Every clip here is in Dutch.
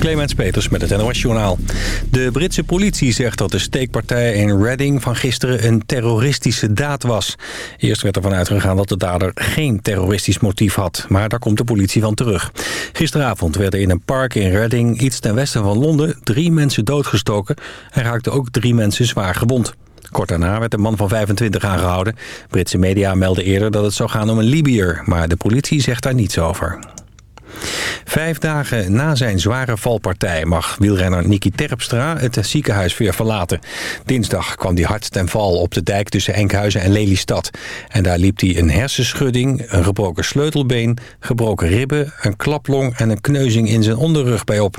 Clemens Peters met het NOS Journaal. De Britse politie zegt dat de steekpartij in Reading van gisteren een terroristische daad was. Eerst werd ervan uitgegaan dat de dader geen terroristisch motief had. Maar daar komt de politie van terug. Gisteravond werden in een park in Reading, iets ten westen van Londen... drie mensen doodgestoken en raakten ook drie mensen zwaar gewond. Kort daarna werd een man van 25 aangehouden. Britse media melden eerder dat het zou gaan om een Libiër... maar de politie zegt daar niets over. Vijf dagen na zijn zware valpartij mag wielrenner Niki Terpstra het ziekenhuis weer verlaten. Dinsdag kwam hij hard ten val op de dijk tussen Enkhuizen en Lelystad. En daar liep hij een hersenschudding, een gebroken sleutelbeen, gebroken ribben, een klaplong en een kneuzing in zijn onderrug bij op.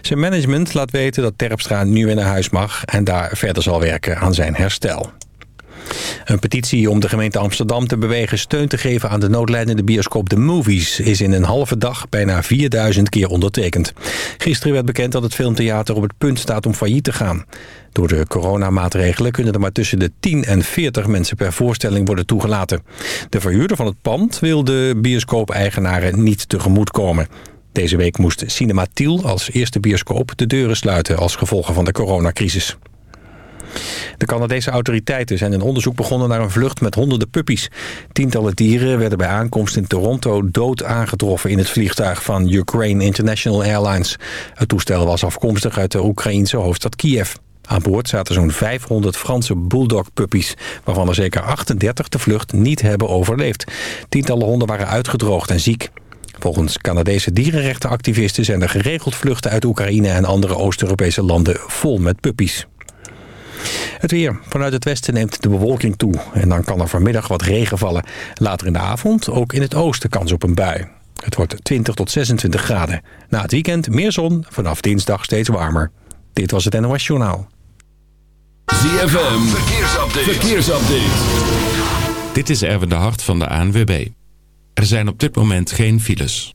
Zijn management laat weten dat Terpstra nu weer naar huis mag en daar verder zal werken aan zijn herstel. Een petitie om de gemeente Amsterdam te bewegen steun te geven aan de noodlijdende bioscoop The Movies is in een halve dag bijna 4000 keer ondertekend. Gisteren werd bekend dat het filmtheater op het punt staat om failliet te gaan. Door de coronamaatregelen kunnen er maar tussen de 10 en 40 mensen per voorstelling worden toegelaten. De verhuurder van het pand wil de bioscoop-eigenaren niet tegemoetkomen. Deze week moest Cinema Tiel als eerste bioscoop de deuren sluiten als gevolg van de coronacrisis. De Canadese autoriteiten zijn een onderzoek begonnen naar een vlucht met honderden puppies. Tientallen dieren werden bij aankomst in Toronto dood aangetroffen in het vliegtuig van Ukraine International Airlines. Het toestel was afkomstig uit de Oekraïense hoofdstad Kiev. Aan boord zaten zo'n 500 Franse bulldog-puppies... waarvan er zeker 38 de vlucht niet hebben overleefd. Tientallen honden waren uitgedroogd en ziek. Volgens Canadese dierenrechtenactivisten zijn er geregeld vluchten uit Oekraïne... en andere Oost-Europese landen vol met puppies. Het weer. Vanuit het westen neemt de bewolking toe. En dan kan er vanmiddag wat regen vallen. Later in de avond ook in het oosten kans op een bui. Het wordt 20 tot 26 graden. Na het weekend meer zon, vanaf dinsdag steeds warmer. Dit was het NOS Journaal. ZFM, verkeersupdate. verkeersupdate. Dit is Erwin de Hart van de ANWB. Er zijn op dit moment geen files.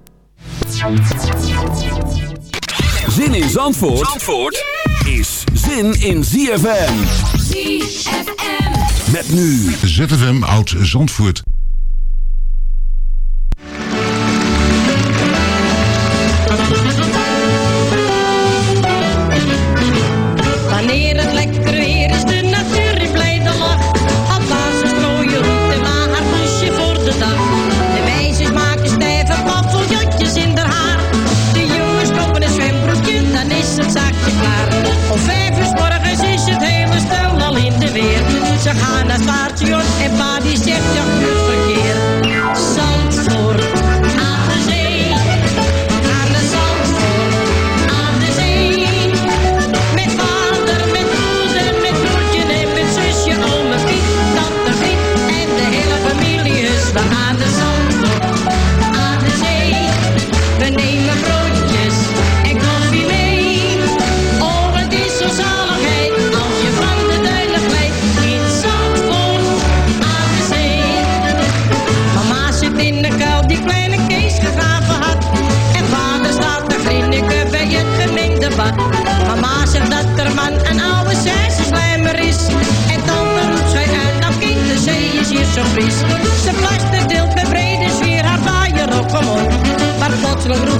Zin in Zandvoort, Zandvoort is zin in ZFM. ZFM. Met nu ZFM Oud Zandvoort.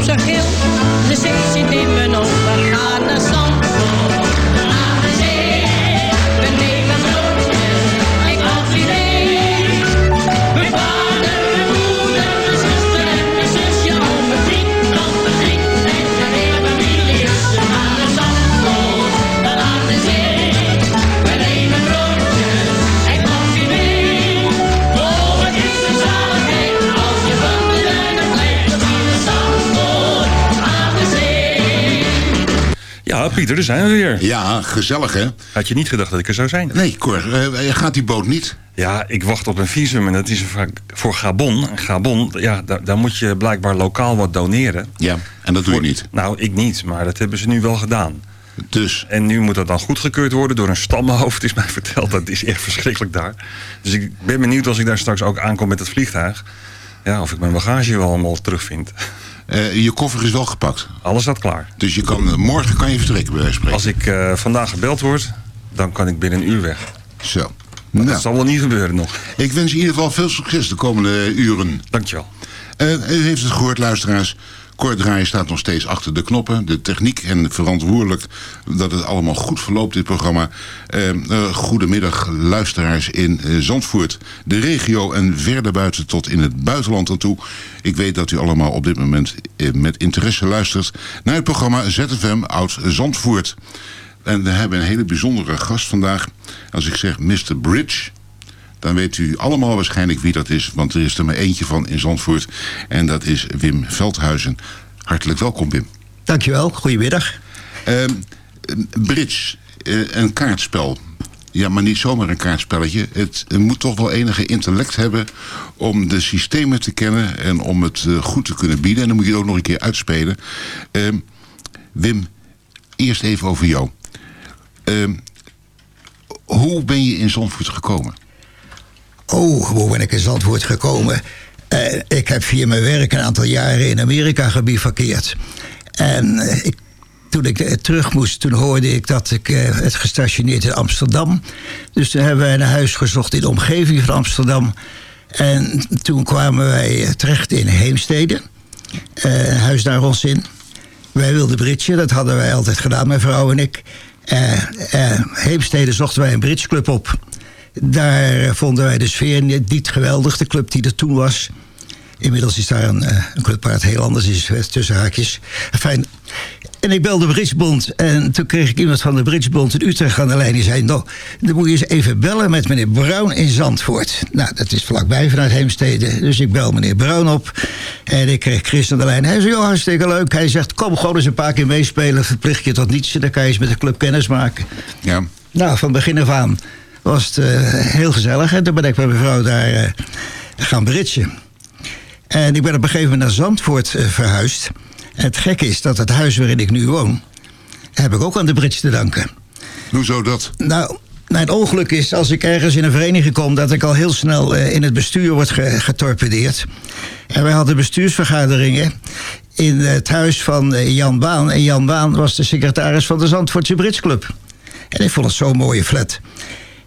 Ze gil, de zee zit in Pieter, daar zijn we weer. Ja, gezellig hè? Had je niet gedacht dat ik er zou zijn? Nee, Cor, eh, gaat die boot niet? Ja, ik wacht op een visum en dat is vaak voor Gabon. Gabon, ja, daar, daar moet je blijkbaar lokaal wat doneren. Ja, en dat doe je niet. Nou, ik niet, maar dat hebben ze nu wel gedaan. Dus, En nu moet dat dan goedgekeurd worden door een stammenhoofd, is mij verteld. Dat is echt verschrikkelijk daar. Dus ik ben benieuwd als ik daar straks ook aankom met het vliegtuig. Ja, of ik mijn bagage wel allemaal terugvind. Eh, je koffer is wel gepakt. Alles staat klaar. Dus je kan, eh, morgen kan je vertrekken bij wijze van spreken. Als ik eh, vandaag gebeld word, dan kan ik binnen een uur weg. Zo. Dat Nou, zal wel niet gebeuren nog. ik wens in ieder geval veel succes de komende uren. Dankjewel. Eh, u heeft het gehoord, luisteraars. Cor Draaien staat nog steeds achter de knoppen. De techniek en verantwoordelijk dat het allemaal goed verloopt, dit programma. Eh, goedemiddag, luisteraars in eh, Zandvoort. De regio en verder buiten tot in het buitenland aan toe. Ik weet dat u allemaal op dit moment eh, met interesse luistert... naar het programma ZFM Oud Zandvoort. En we hebben een hele bijzondere gast vandaag. Als ik zeg Mr. Bridge dan weet u allemaal waarschijnlijk wie dat is. Want er is er maar eentje van in Zandvoort. En dat is Wim Veldhuizen. Hartelijk welkom, Wim. Dankjewel, goedemiddag. Ehm, Bridge, eh, een kaartspel. Ja, maar niet zomaar een kaartspelletje. Het moet toch wel enige intellect hebben om de systemen te kennen en om het eh, goed te kunnen bieden. En dan moet je het ook nog een keer uitspelen. Ehm, Wim, eerst even over jou. Ehm, hoe ben je in Zandvoort gekomen? Oh, hoe ben ik in Zandvoort gekomen? Eh, ik heb via mijn werk een aantal jaren in Amerika gebivakkeerd. En eh, toen ik eh, terug moest, toen hoorde ik dat ik het gestationeerd in Amsterdam. Dus toen hebben wij een huis gezocht in de omgeving van Amsterdam. En toen kwamen wij terecht in Heemstede. Eh, een huis daar ons in. Wij wilden bridgen, dat hadden wij altijd gedaan, mijn vrouw en ik. Heemstede zochten wij een bridgeclub op. Daar vonden wij de sfeer niet, geweldig, de club die er toen was. Inmiddels is daar een, eh, een club waar het heel anders is, tussen haakjes. Fijn. En ik belde Bridgebond en toen kreeg ik iemand van de Bridgebond in Utrecht aan de lijn. Die zei, nou, dan moet je eens even bellen met meneer Brown in Zandvoort. Nou, dat is vlakbij vanuit Heemstede. Dus ik bel meneer Brown op en ik kreeg Chris aan de lijn. Hij zei, joh, hartstikke leuk. Hij zegt, kom gewoon eens een paar keer meespelen. Verplicht je tot niets, dan kan je eens met de club kennis maken. Ja. Nou, van begin af aan was het eh, heel gezellig. En toen ben ik met mijn vrouw daar eh, gaan bridgen. En ik ben op een gegeven moment naar Zandvoort eh, verhuisd. En het gekke is dat het huis waarin ik nu woon... heb ik ook aan de bridge te danken. Hoezo dat? Nou, mijn ongeluk is als ik ergens in een vereniging kom... dat ik al heel snel in het bestuur word ge- getorpedeerd. En wij hadden bestuursvergaderingen in het huis van Jan Baan. En Jan Baan was de secretaris van de Zandvoortse Bridge Club. En ik vond het zo'n mooie flat.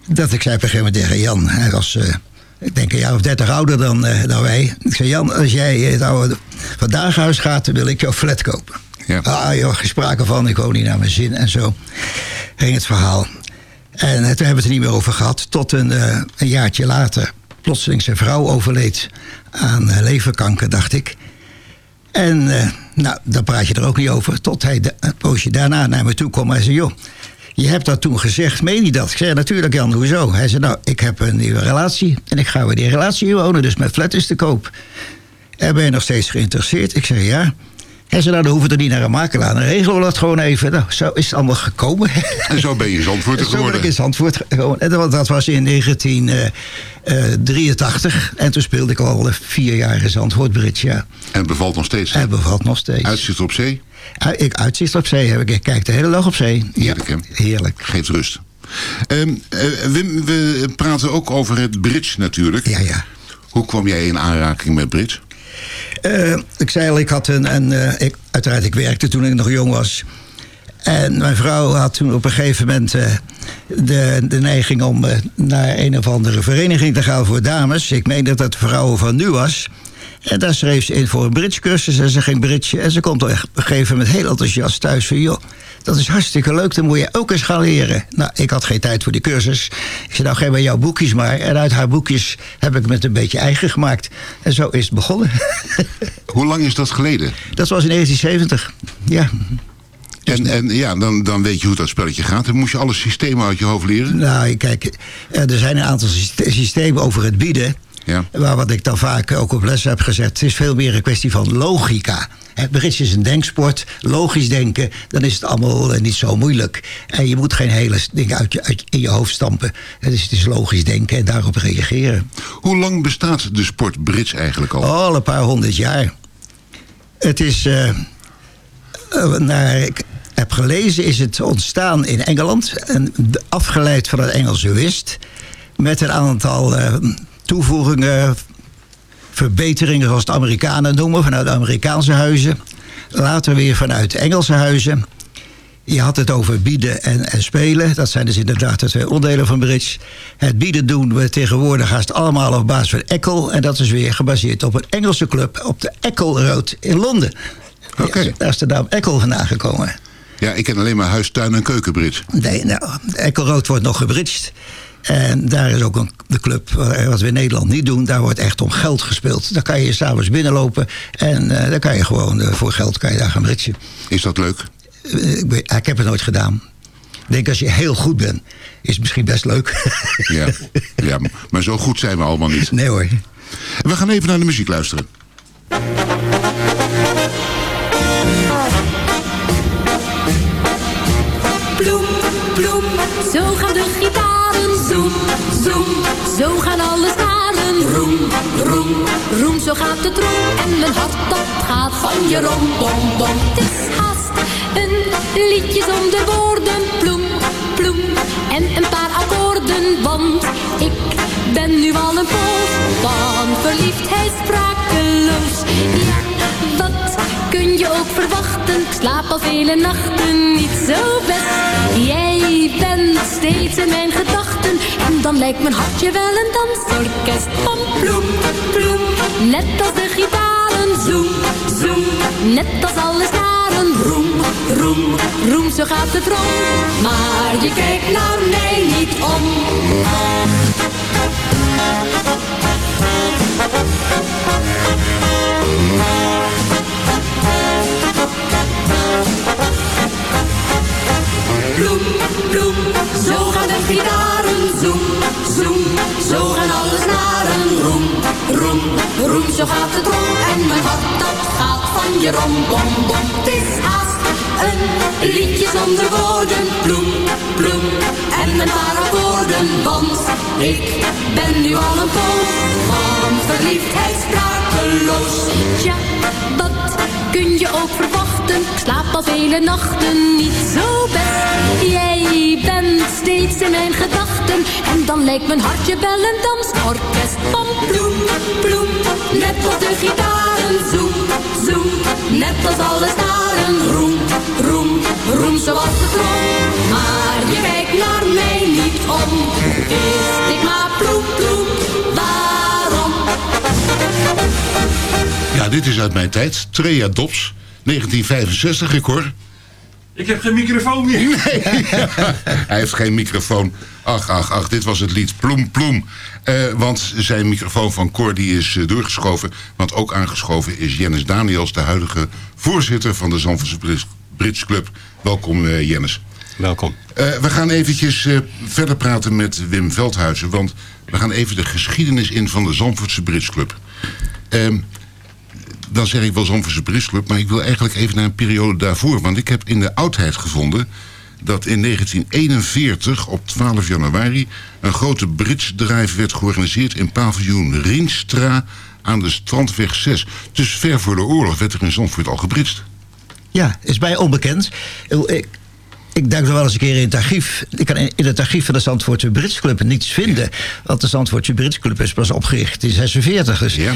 Dat ik zei op een gegeven moment tegen Jan... hij was, eh, ik denk een jaar of dertig ouder dan, eh, dan wij. Ik zei, Jan, als jij het oude vandaag huis gaat... dan wil ik jouw flat kopen. Ja. Ah joh, geen sprake van, ik woon niet naar mijn zin en zo. Ging het verhaal. En eh, toen hebben we het er niet meer over gehad. Tot een, een jaartje later plotseling zijn vrouw overleed aan leverkanker, dacht ik. En nou, daar praat je er ook niet over. Tot hij de- een poosje daarna naar me toe kwam. Hij zei, joh, je hebt dat toen gezegd, meen je dat? Ik zei, natuurlijk Jan, hoezo? Hij zei, nou, ik heb een nieuwe relatie. En ik ga weer die relatie inwonen, dus mijn flat is te koop. En ben je nog steeds geïnteresseerd? Ik zeg, ja. Hij zei, nou, dan hoeven we er niet naar een makelaar. Dan regelen we dat gewoon even. Nou, zo is het allemaal gekomen. En zo ben je in Zandvoort Zo ben geworden. ik in Zandvoort gekomen. En dat, dat was in 1983. En toen speelde ik al vier jaar in Zandvoort Bridge, ja. En bevalt nog steeds. En bevalt nog steeds. Uitzicht op zee, ik, uitzicht op zee heb ik. Ik kijk de hele dag op zee. Heerlijk, hè? Heerlijk. geeft rust. Ehm, eh, Wim, we praten ook over het bridge natuurlijk. Ja, ja. Hoe kwam jij in aanraking met bridge? Eh, ik zei al, ik had een... een eh, ik, uiteraard, ik werkte toen ik nog jong was. En mijn vrouw had toen op een gegeven moment de, de neiging om naar een of andere vereniging te gaan voor dames. Ik meen dat dat de vrouwen van nu was. En daar schreef ze in voor een bridgecursus en ze ging bridgen. En ze komt op een gegeven moment heel enthousiast thuis van... joh, dat is hartstikke leuk, dan moet je ook eens gaan leren. Nou, ik had geen tijd voor die cursus. Ik zei, nou geef maar jouw boekjes maar. En uit haar boekjes heb ik het een beetje eigen gemaakt. En zo is het begonnen. Hoe lang is dat geleden? Dat was in 1970, ja. En, en ja, dan, dan weet je hoe dat spelletje gaat. Dan moest je alle systemen uit je hoofd leren. Nou, kijk, er zijn een aantal syste- systemen over het bieden. Ja. Waar wat ik dan vaak ook op les heb gezet. Het is veel meer een kwestie van logica. Het bridge is een denksport. Logisch denken, dan is het allemaal eh, niet zo moeilijk. En je moet geen hele dingen uit je, uit, in je hoofd stampen. Het is, het is logisch denken en daarop reageren. Hoe lang bestaat de sport bridge eigenlijk al? Al een paar honderd jaar. Het is, eh, naar ik heb gelezen, is het ontstaan in Engeland. En afgeleid van het Engelse wist. Met een aantal toevoegingen, verbeteringen zoals de Amerikanen noemen. Vanuit Amerikaanse huizen. Later weer vanuit Engelse huizen. Je had het over bieden en, en spelen. Dat zijn dus inderdaad de twee onderdelen van bridge. Het bieden doen we tegenwoordig haast allemaal op basis van Eccles. En dat is weer gebaseerd op een Engelse club op de Eccles Road in Londen. Oké. Daar is de naam Eccles vandaan gekomen. Ja, ik ken alleen maar huis, tuin en keukenbridge. Nee, nou, de Eccles Road wordt nog gebridged. En daar is ook een, de club, eh, wat we in Nederland niet doen, daar wordt echt om geld gespeeld. Daar kan je s'avonds binnenlopen en eh dan kan je gewoon eh, voor geld kan je daar gaan bridgen. Is dat leuk? Ik, ben- ik heb het nooit gedaan. Ik denk als je heel goed bent, is het misschien best leuk. Ja. ja, maar zo goed zijn we allemaal niet. Nee hoor. We gaan even naar de muziek luisteren. Bloem, bloem, zo gaan de zo gaan alle staren. Roem, roem, roem, zo gaat het roem. En mijn hart dat gaat van je rom, bom, bom. Het is haast een liedje zonder woorden. Bloem, bloem, en een paar akkoorden. Want ik ben nu al een poos van verliefdheid sprakeloos. Ja, wat kun je ook verwachten? Ik slaap al vele nachten niet zo best. Jij bent steeds in mijn gedachten. En dan lijkt mijn hartje wel een dansorkest van bloem, bloem. Net als de gitaren, zoem, zoem. Net als alle staren, roem, roem, roem. Zo gaat het rond. Maar je kijkt naar mij niet om. Bloem, bloem, zo gaan de gitaren. Zoem, zoem, zo gaan alle snaren. Roem, roem, roem, zo gaat het rond. En mijn hart dat gaat van je rom, bom, bom. Het is haast een liedje zonder woorden. Bloem, bloem, en een paar akkoorden. Want ik ben nu al een poos van verliefdheid sprakeloos. Wat kun je ook verwachten? Slaap al vele nachten niet zo best. Jij bent steeds in mijn gedachten. En dan lijkt mijn hartje wel een dansorkest van bloem, bloem. Net als de gitaren, zoem, zoem. Net als alle staren, roem, roem, roem zoals de trom. Maar je kijkt naar mij niet om. Wist ik maar ploem, ploem, waarom? Ja, dit is uit mijn tijd. Trea Dops, 1965, ik hoor. Ik heb geen microfoon meer. Hij heeft geen microfoon. Ach, ach, ach, dit was het lied Ploem Ploem. Eh, want zijn microfoon van Cor die is eh, doorgeschoven. Want ook aangeschoven is Jennis Daniels, de huidige voorzitter van de Zandvoortse Bridge Club. Welkom, eh, Jennis. Welkom. Eh, we gaan eventjes eh, verder praten met Wim Veldhuizen. Want we gaan even de geschiedenis in van de Zandvoortse Bridge Club. Dan zeg ik wel Zandvoortse Bridge Club... maar ik wil eigenlijk even naar een periode daarvoor. Want ik heb in de oudheid gevonden... dat in 1941 op 12 januari... een grote bridge drive werd georganiseerd... in paviljoen Rienstra aan de Strandweg 6. Dus ver voor de oorlog werd er in Zandvoort al gebridged. Ja, is mij onbekend. Ik, ik duik er wel eens een keer in het archief. Ik kan in in het archief van de Zandvoortse Brits Club niets vinden. Want de Zandvoortse Brits Club is pas opgericht in 46. Dus Ja.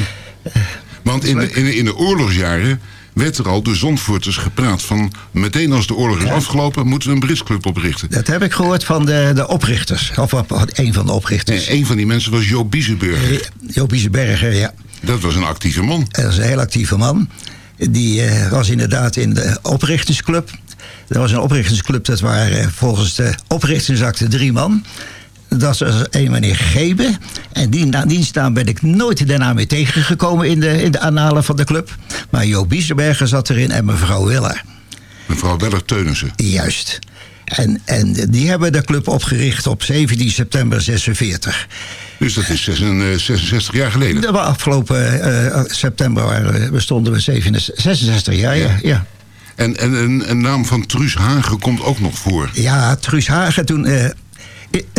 Want in de, in, de, in de oorlogsjaren werd er al door Zandvoorters gepraat van... meteen als de oorlog is afgelopen, moeten we een Britsclub oprichten. Dat heb ik gehoord van de, de oprichters. Of wat- een van de oprichters. En een van die mensen was Joop Biezenburger. Joop Biezenberger, ja. Dat was een actieve man. Dat is een heel actieve man. Die eh, was inderdaad in de oprichtingsclub. Er was een oprichtingsclub, dat waren eh, volgens de oprichtingsakte drie man. Dat was een meneer Gebe. En die, die naam ben ik nooit daarna meer tegengekomen in de, in de annalen van de club. Maar Joop Biesenberger zat erin en mevrouw Willer. Mevrouw Weller Teunissen. Juist. En, en die hebben de club opgericht op 17 september 46. Dus dat is 66 66 jaar geleden. De afgelopen eh, september bestonden we 67 66 jaar, ja. ja. En, en een, een naam van Truus Hagen komt ook nog voor. Ja, Truus Hagen toen... eh,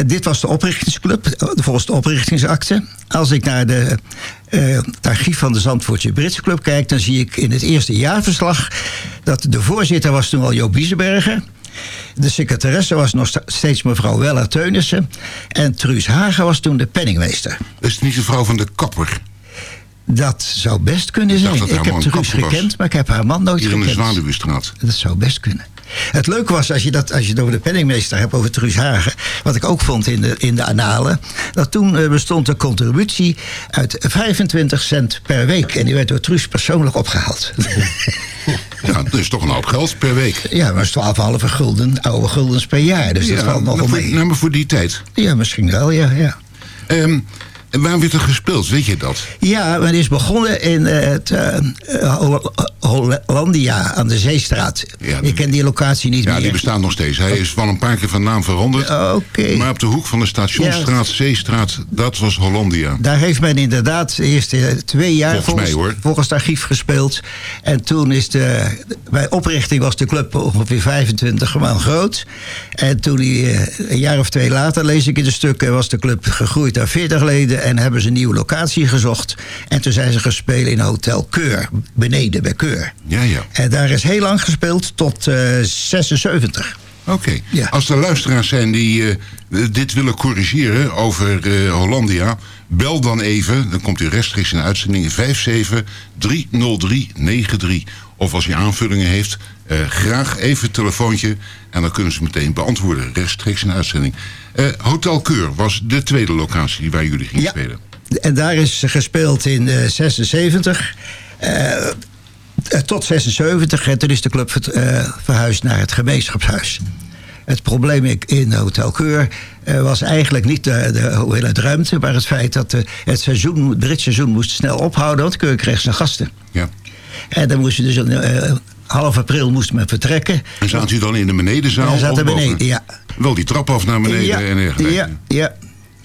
dit was de oprichtingsclub, eh, volgens de oprichtingsakte. Als ik naar de, eh, het archief van de Zandvoortse Britse Club kijk... dan zie ik in het eerste jaarverslag... dat de voorzitter was toen al Joop Biesenberger... De secretaresse was nog steeds mevrouw Weller Teunissen... en Truus Hagen was toen de penningmeester. Is het niet de vrouw van de kapper? Dat zou best kunnen Ik zijn. Ik heb Truus was. gekend, maar ik heb haar man nooit Hier in de gekend. Zwaluwestraat. Dat zou best kunnen. Het leuke was, als je, dat, als je het over de penningmeester hebt, over Truus Hagen... wat ik ook vond in de, in de analen... dat toen eh, bestond de contributie uit 25 cent per week. En die werd door Truus persoonlijk opgehaald. Ja, dat is toch een hoop geld per week. ja, maar dat is 12,5 gulden, oude guldens per jaar. Dus dat ja, valt nog wel mee. nou, maar voor die tijd. Ja, misschien wel, ja. ja. Ehm, en waar werd er gespeeld, weet je dat? Ja, men is begonnen in eh, het eh, Hol- Hollandia aan de Zeestraat. ik ken die locatie niet Ja, meer. die bestaat nog steeds. Hij is wel een paar keer van naam veranderd. Oké. Maar op de hoek van de Stationsstraat, Zeestraat, dat was Hollandia. Daar heeft men inderdaad de eerste twee jaar Volgens volgens, mij, hoor. volgens het archief gespeeld. En toen is de. Bij oprichting was de club ongeveer 25 man groot. En toen die, eh, een jaar of twee later, lees ik in de stukken, was de club gegroeid naar 40 leden. En hebben ze een nieuwe locatie gezocht. En toen zijn ze gespeeld in Hotel Keur, beneden bij Keur. Ja, ja. En daar is heel lang gespeeld, tot eh 76. Oké. Als er luisteraars zijn die eh, dit willen corrigeren over eh, Hollandia... bel dan even, dan komt u rechtstreeks in de uitzending... 5730393. Of als u aanvullingen heeft, eh, graag even het telefoontje... en dan kunnen ze meteen beantwoorden, rechtstreeks in uitzending. Eh, Hotel Keur was de tweede locatie waar jullie gingen spelen. En daar is gespeeld in eh 76. eh, eh, tot 76. En toen is de club ver- eh, verhuisd naar het gemeenschapshuis. Het probleem in Hotel Keur eh, was eigenlijk niet de, de hoeveelheid ruimte... maar het feit dat eh, het seizoen, het Britse seizoen moest snel ophouden... want Keur kreeg zijn gasten. Ja. En dan moest je dus eh, half april moest men vertrekken. En zaten u dan in de benedenzaal? We zaten beneden, ja. Wel die trap af naar beneden Ja, en dergelijke. ja, ja.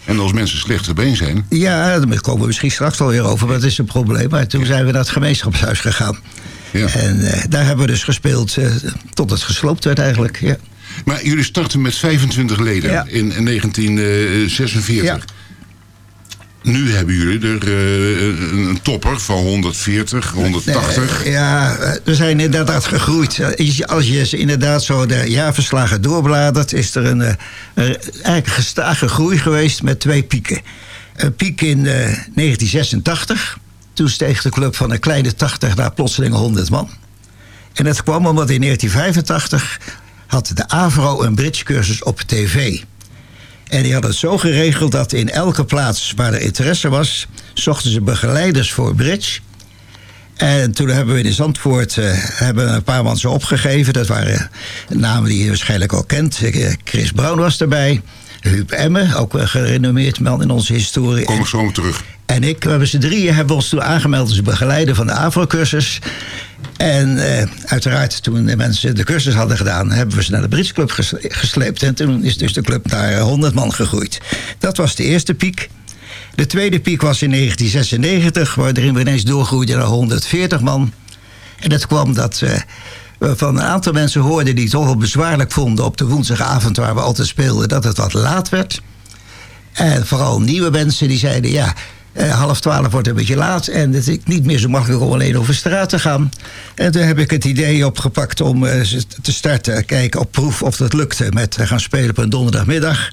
En als mensen slecht te been zijn... Ja, daar komen we misschien straks wel weer over, maar dat is een probleem. Maar toen zijn we naar het gemeenschapshuis gegaan. En eh, daar hebben we dus gespeeld eh, tot het gesloopt werd eigenlijk. Ja. Maar jullie starten met 25 leden Ja. in, in 1946. Nu hebben jullie er eh, een topper van 140, 180. Eh, ja, eh, we zijn inderdaad gegroeid. Eh, als je- inderdaad zo de jaarverslagen doorbladert... is er een, eh, een eigenlijk gestage groei geweest met twee pieken. Een piek in eh, 1986. Toen steeg de club van een kleine 80 naar plotseling 100 man. En dat kwam omdat in 1985 had de AVRO een bridgecursus op tv. En die hadden het zo geregeld dat in elke plaats waar er interesse was... zochten ze begeleiders voor bridge... En toen hebben we in Zandvoort eh, hebben een paar zo opgegeven. Dat waren namen die je waarschijnlijk al kent. Eh, Chris Brown was erbij. Huub Emme, ook een gerenommeerd man in onze historie. Kom zo terug. En ik, we hebben z'n drieën hebben ons toen aangemeld als begeleider van de AVRO-cursus. En eh, uiteraard, toen de mensen de cursus hadden gedaan... hebben we ze naar de Brits Club ges- gesleept. En toen is dus de club naar eh, 100 man gegroeid. Dat was de eerste piek. De tweede piek was in 1996... waarin we ineens doorgroeiden naar 140 man. En dat kwam dat... eh, we van een aantal mensen hoorden die het toch wel bezwaarlijk vonden... op de woensdagavond waar we altijd speelden... dat het wat laat werd. En vooral nieuwe mensen die zeiden... ja, eh, half twaalf wordt een beetje laat... en het is niet meer zo makkelijk om alleen over straat te gaan. En toen heb ik het idee opgepakt om eh, te starten... kijken op proef of dat lukte met eh, gaan spelen op een donderdagmiddag.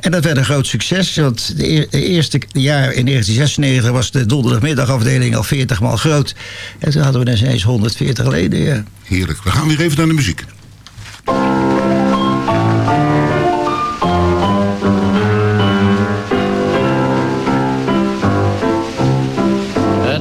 En dat werd een groot succes, want de eerste jaar in 1996 was de donderdagmiddagafdeling al 40 maal groot. En toen hadden we dus eens 140 leden. Heerlijk. We gaan weer even naar de muziek.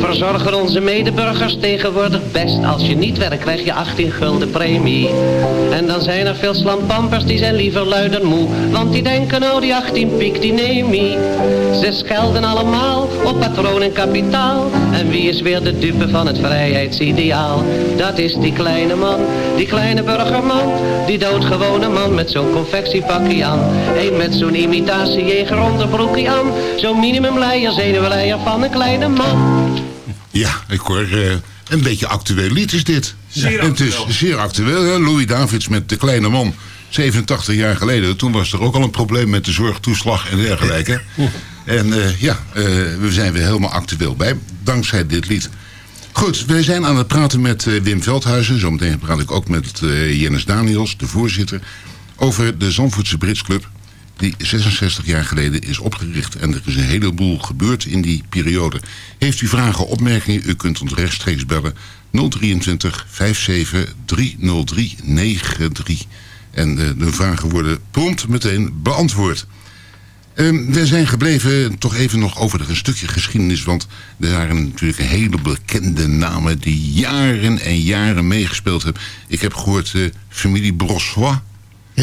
Verzorgen onze medeburgers tegenwoordig best. Als je niet werkt krijg je 18 gulden premie. En dan zijn er veel slampampers die zijn liever luid en moe. Want die denken nou die 18 piek die neem. Ze schelden allemaal op patroon en kapitaal. En wie is weer de dupe van het vrijheidsideaal? Dat is die kleine man, die kleine burgerman. Die doodgewone man met zo'n confectiepakje aan. Eén met zo'n imitatiejeger onderbroekje aan. Zo'n minimumleier, zenuwleier van een kleine man. Ja, ik hoor eh, een beetje actueel lied is dit. Zeer En Het is zeer actueel. Hè? Louis Davids met De Kleine Man. 87 jaar geleden. Toen was er ook al een probleem met de zorgtoeslag en dergelijke. En eh, ja, eh, we zijn weer helemaal actueel bij. Dankzij dit lied. Goed, wij zijn aan het praten met Wim Veldhuizen. Zometeen praat ik ook met Jennis Daniels, de voorzitter. Over de Zandvoortse Brits Club. Die 66 jaar geleden is opgericht. En er is een heleboel gebeurd in die periode. Heeft u vragen, opmerkingen? U kunt ons rechtstreeks bellen. 023 57 303 93. En eh, de vragen worden prompt meteen beantwoord. Ehm, we zijn gebleven toch even nog over een stukje geschiedenis. Want er waren natuurlijk een hele bekende namen die jaren en jaren meegespeeld hebben. Ik heb gehoord eh, familie Brossois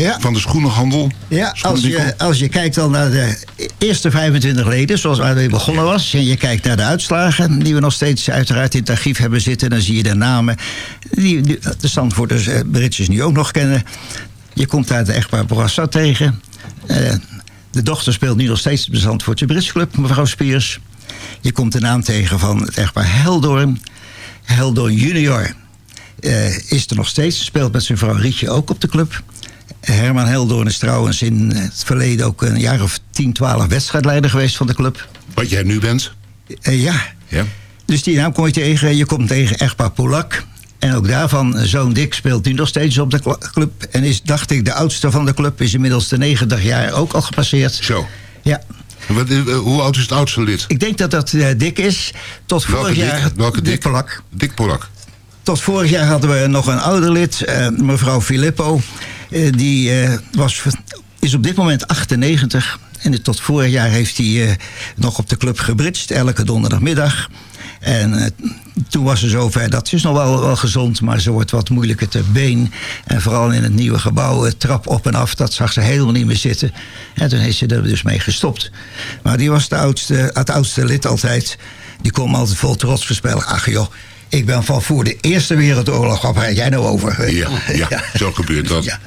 Ja. van de schoenenhandel. Ja, als je, als je kijkt dan naar de eerste 25 leden, zoals waarmee begonnen was, en je kijkt naar de uitslagen, die we nog steeds uiteraard in het archief hebben zitten, dan zie je de namen die, de Zandvoorters, eh, Britsers nu ook nog kennen. Je komt daar de echtpaar Bourassa tegen. Eh, de dochter speelt nu nog steeds de Zandvoortse Brits Club, mevrouw Spiers. Je komt de naam tegen van het echtpaar Heldoorn. Heldoorn junior eh, is er nog steeds, speelt met zijn vrouw Rietje ook op de club. Herman Heldoorn is trouwens in het verleden ook een jaar of 10, 12 wedstrijdleider geweest van de club. Wat jij nu bent. Eh, ja. Ja. Dus die naam kom je tegen. Je komt tegen echtpaar Polak. En ook daarvan, zoon Dick speelt nu nog steeds op de club. En is, dacht ik, de oudste van de club. Is inmiddels de 90 jaar ook al gepasseerd. Zo. Ja. Wat, eh, hoe oud is het oudste lid? Ik denk dat dat eh, Dick is. Tot Welke vorig Dick? jaar. Welke Dick? Polak. Dick Polak. Tot vorig jaar hadden we nog een ouder lid, mevrouw Filippo. Eh, die eh, was, is op dit moment 98. En tot vorig jaar heeft hij eh, nog op de club gebridged, elke donderdagmiddag. En toen was ze zover, dat is nog wel, wel gezond, maar ze wordt wat moeilijker te been. En vooral in het nieuwe gebouw, trap op en af, dat zag ze helemaal niet meer zitten. En toen heeft ze er dus mee gestopt. Maar die was de oudste, het oudste lid altijd. Die me altijd vol trots voorspellen. Ach joh, ik ben van voor de Eerste Wereldoorlog. Wat praat jij nou over? Ja, ja, zo gebeurt dat.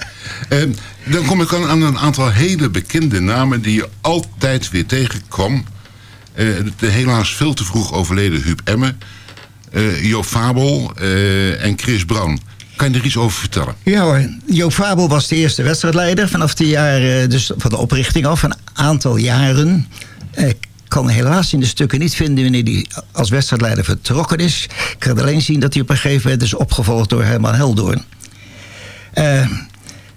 Ehm, dan kom ik aan een aantal hele bekende namen die je altijd weer tegenkwam. Eh, de helaas veel te vroeg overleden Huub Emme, eh Jo Fabel eh, en Chris Brown. Kan je er iets over vertellen? Ja hoor, Joop Fabel was de eerste wedstrijdleider vanaf de jaren, dus van de oprichting af, een aantal jaren. Kan helaas in de stukken niet vinden wanneer hij als wedstrijdleider vertrokken is. Ik kan alleen zien dat hij op een gegeven moment is opgevolgd door Herman Heldoorn. Eh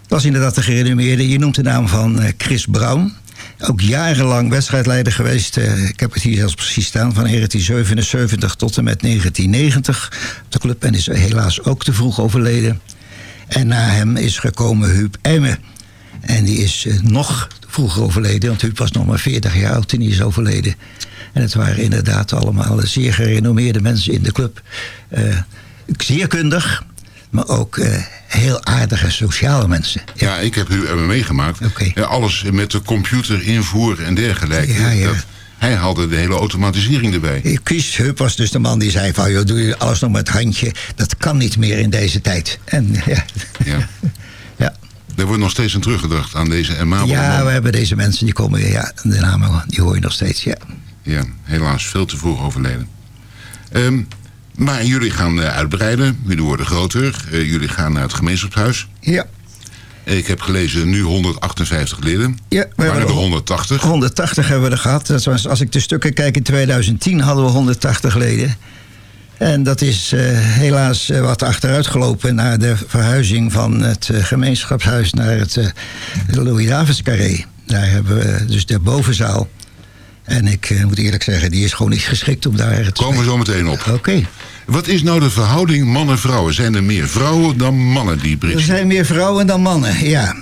was inderdaad de gerenommeerde. Je noemt de naam van eh, Chris Brown. Ook jarenlang wedstrijdleider geweest. eh, ik heb het hier zelfs precies staan. Van 1977 tot en met 1990. op De club en is helaas ook te vroeg overleden. En na hem is gekomen Huub Emme. En die is eh, nog vroeger overleden. Want Huub was nog maar 40 jaar oud toen hij is overleden. En het waren inderdaad allemaal zeer gerenommeerde mensen in de club. Eh, zeer kundig. Maar ook eh, heel aardige sociale mensen. Ja, ik heb Huub meegemaakt. Ja, alles met de computer invoeren en dergelijke. Ja. Dat, hij haalde de hele automatisering erbij. Chris Huub was dus de man die zei van... Joh, doe je alles nog met het handje. Dat kan niet meer in deze tijd. En ja, Er wordt nog steeds aan teruggedacht aan deze amabele ja we hebben deze mensen die komen weer. Ja, de namen die hoor je nog steeds, ja. Ja, helaas veel te vroeg overleden. Ehm, maar jullie gaan eh, uitbreiden, jullie worden groter, eh, jullie gaan naar het gemeenschapshuis. Ja. Ik heb gelezen nu 158 leden. Ja, we waren hebben er er 180. 180 hebben we er gehad. Dat was, als ik de stukken kijk, in 2010 hadden we 180 leden. En dat is eh, helaas eh, wat achteruit gelopen na de verhuizing van het eh, gemeenschapshuis naar het Louis Davids Carré. Daar hebben we dus de bovenzaal. En ik moet eerlijk zeggen, die is gewoon niet geschikt om daar te Komen we zo meteen op. Oké. Wat is nou de verhouding mannen-vrouwen? Zijn er meer vrouwen dan mannen die Er bridgen? zijn meer vrouwen dan mannen, ja.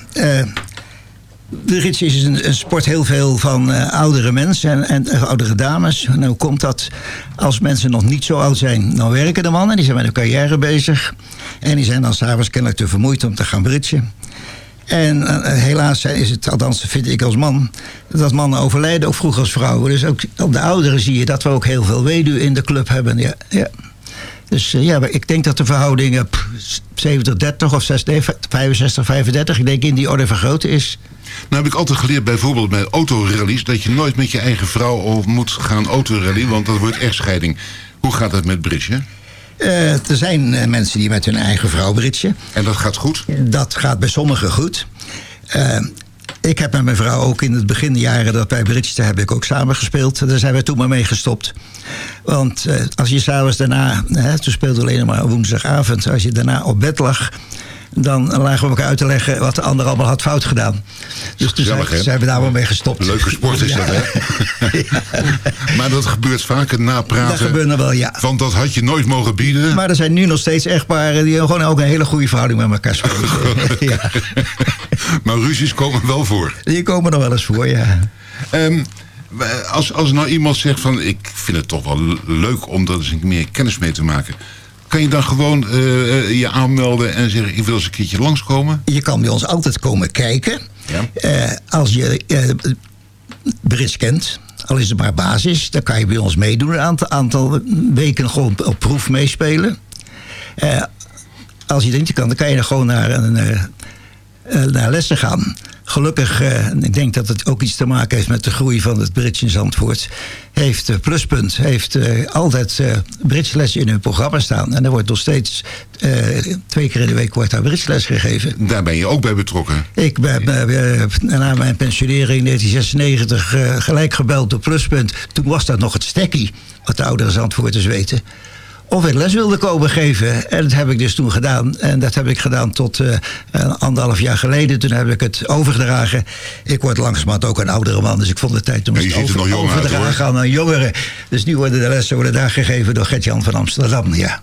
De is een, sport heel veel van eh, oudere mensen en, en eh, oudere dames. Hoe komt dat? Als mensen nog niet zo oud zijn, dan werken de mannen. Die zijn met hun carrière bezig. En die zijn dan s'avonds kennelijk te vermoeid om te gaan britsen. En eh, helaas is het, althans vind ik als man, dat mannen overlijden ook vroeg als vrouwen. Dus ook op de ouderen zie je dat we ook heel veel weduwen in de club hebben. Ja, ja. Dus eh, ja, ik denk dat de verhouding 70-30 of 65-35, ik denk in die orde vergroten is. Nou heb ik altijd geleerd bijvoorbeeld bij autorallies... dat je nooit met je eigen vrouw of moet gaan autorally... want dat wordt echtscheiding. Hoe gaat dat met bridgen? Eh, er zijn eh, mensen die met hun eigen vrouw britsen. En dat gaat goed? Dat gaat bij sommigen goed. Eh, ik heb met mijn vrouw ook in het beginjaren dat wij britsten... heb ik ook samen gespeeld. Daar zijn we toen maar mee gestopt. Want eh, als je s'avonds daarna... Hè, toen speelde alleen maar woensdagavond... als je daarna op bed lag... dan lagen we elkaar uit te leggen wat de ander allemaal had fout gedaan. Dus toen zijn, we daar wel mee gestopt. Leuke sport is Ja. dat, hè? maar dat gebeurt vaker na praten. Dat gebeurt nog wel, ja. Want dat had je nooit mogen bieden. Maar er zijn nu nog steeds echtparen die gewoon ook een hele goede verhouding met elkaar spelen. ja. Maar ruzies komen wel voor. Die komen er wel eens voor, ja. Ehm, als, als nou iemand zegt van... ik vind het toch wel leuk om daar eens een meer kennis mee te maken... kan je dan gewoon eh, eh, je aanmelden en zeggen... ik wil eens een keertje langskomen? Je kan bij ons altijd komen kijken. Eh, als je Brits kent, al is het maar basis... dan kan je bij ons meedoen. Een aantal, aantal weken gewoon op proef meespelen. Als je denkt je kan, dan kan je er gewoon naar, een, naar lessen gaan. Gelukkig, eh, en ik denk dat het ook iets te maken heeft met de groei van het Brits in Zandvoort... heeft eh, Pluspunt heeft, eh, altijd eh Britslessen in hun programma staan. En er wordt nog steeds eh, twee keer in de week wordt daar Britsles gegeven. Daar ben je ook bij betrokken. Ik ben eh, eh, na mijn pensionering in 1996 eh, gelijk gebeld door Pluspunt. Toen was dat nog het stekkie, wat de oudere Zandvoorters weten. Of ik les wilde komen geven. En dat heb ik dus toen gedaan. En dat heb ik gedaan tot een anderhalf jaar geleden. Toen heb ik het overgedragen. Ik word langzamerhand ook een oudere man. Dus ik vond het tijd om het er over, nog uit, overdragen aan een jongere. Dus nu worden de lessen worden daar gegeven door Gert-Jan van Amsterdam. Ja.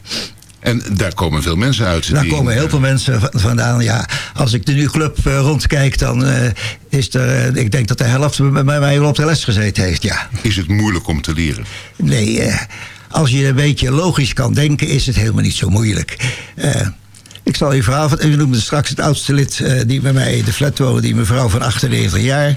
En daar komen veel mensen uit. Daar die- komen heel veel mensen va- vandaan. Ja, als ik de nu club eh, rondkijk, dan eh, is er. ik denk dat de helft bij mij wel op de les gezeten heeft. Ja. Is het moeilijk om te leren? Nee, als je een beetje logisch kan denken, is het helemaal niet zo moeilijk. Eh, ik zal je verhaal van. U noemde straks het oudste lid eh, die bij mij in de flat woonde, die mevrouw van 98 jaar.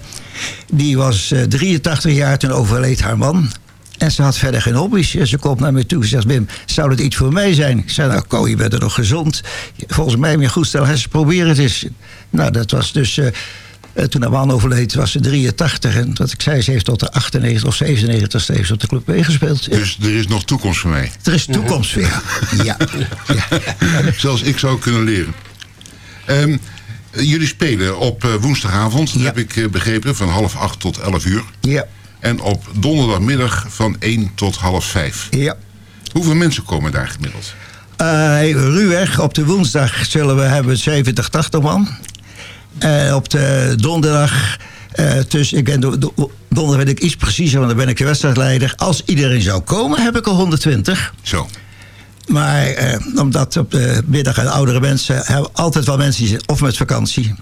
Die was eh, 83 jaar, toen overleed haar man. En ze had verder geen hobby's. En Ze komt naar me toe. Ze zegt, Bim, zou dat iets voor mij zijn? Ik zei, nou, Ko, je bent er nog gezond. Volgens mij moet je goed stellen. Hij zei, probeer het eens. Nou, dat was dus... eh, eh, toen haar man overleed, was ze 83. En wat ik zei, ze heeft tot de 98 of 97 heeft ze op de club meegespeeld. Dus er is nog toekomst voor mij. Er is toekomst weer. Ja. Zelfs ik zou kunnen leren. Ehm, jullie spelen op eh, woensdagavond, dat heb ik eh, begrepen, van half acht tot elf uur. Ja. En op donderdagmiddag van 1 tot half vijf. Ja. Hoeveel mensen komen daar gemiddeld? Eh, ruwweg, op de woensdag zullen we hebben 70, 80 man. Eh, op de donderdag, eh tussen, ik ben do- do- donderdag weet ik iets preciezer, want dan ben ik de wedstrijdleider. Als iedereen zou komen, heb ik al 120. Zo. Maar eh, omdat op de middag en oudere mensen hebben altijd wel mensen die zijn of met vakantie.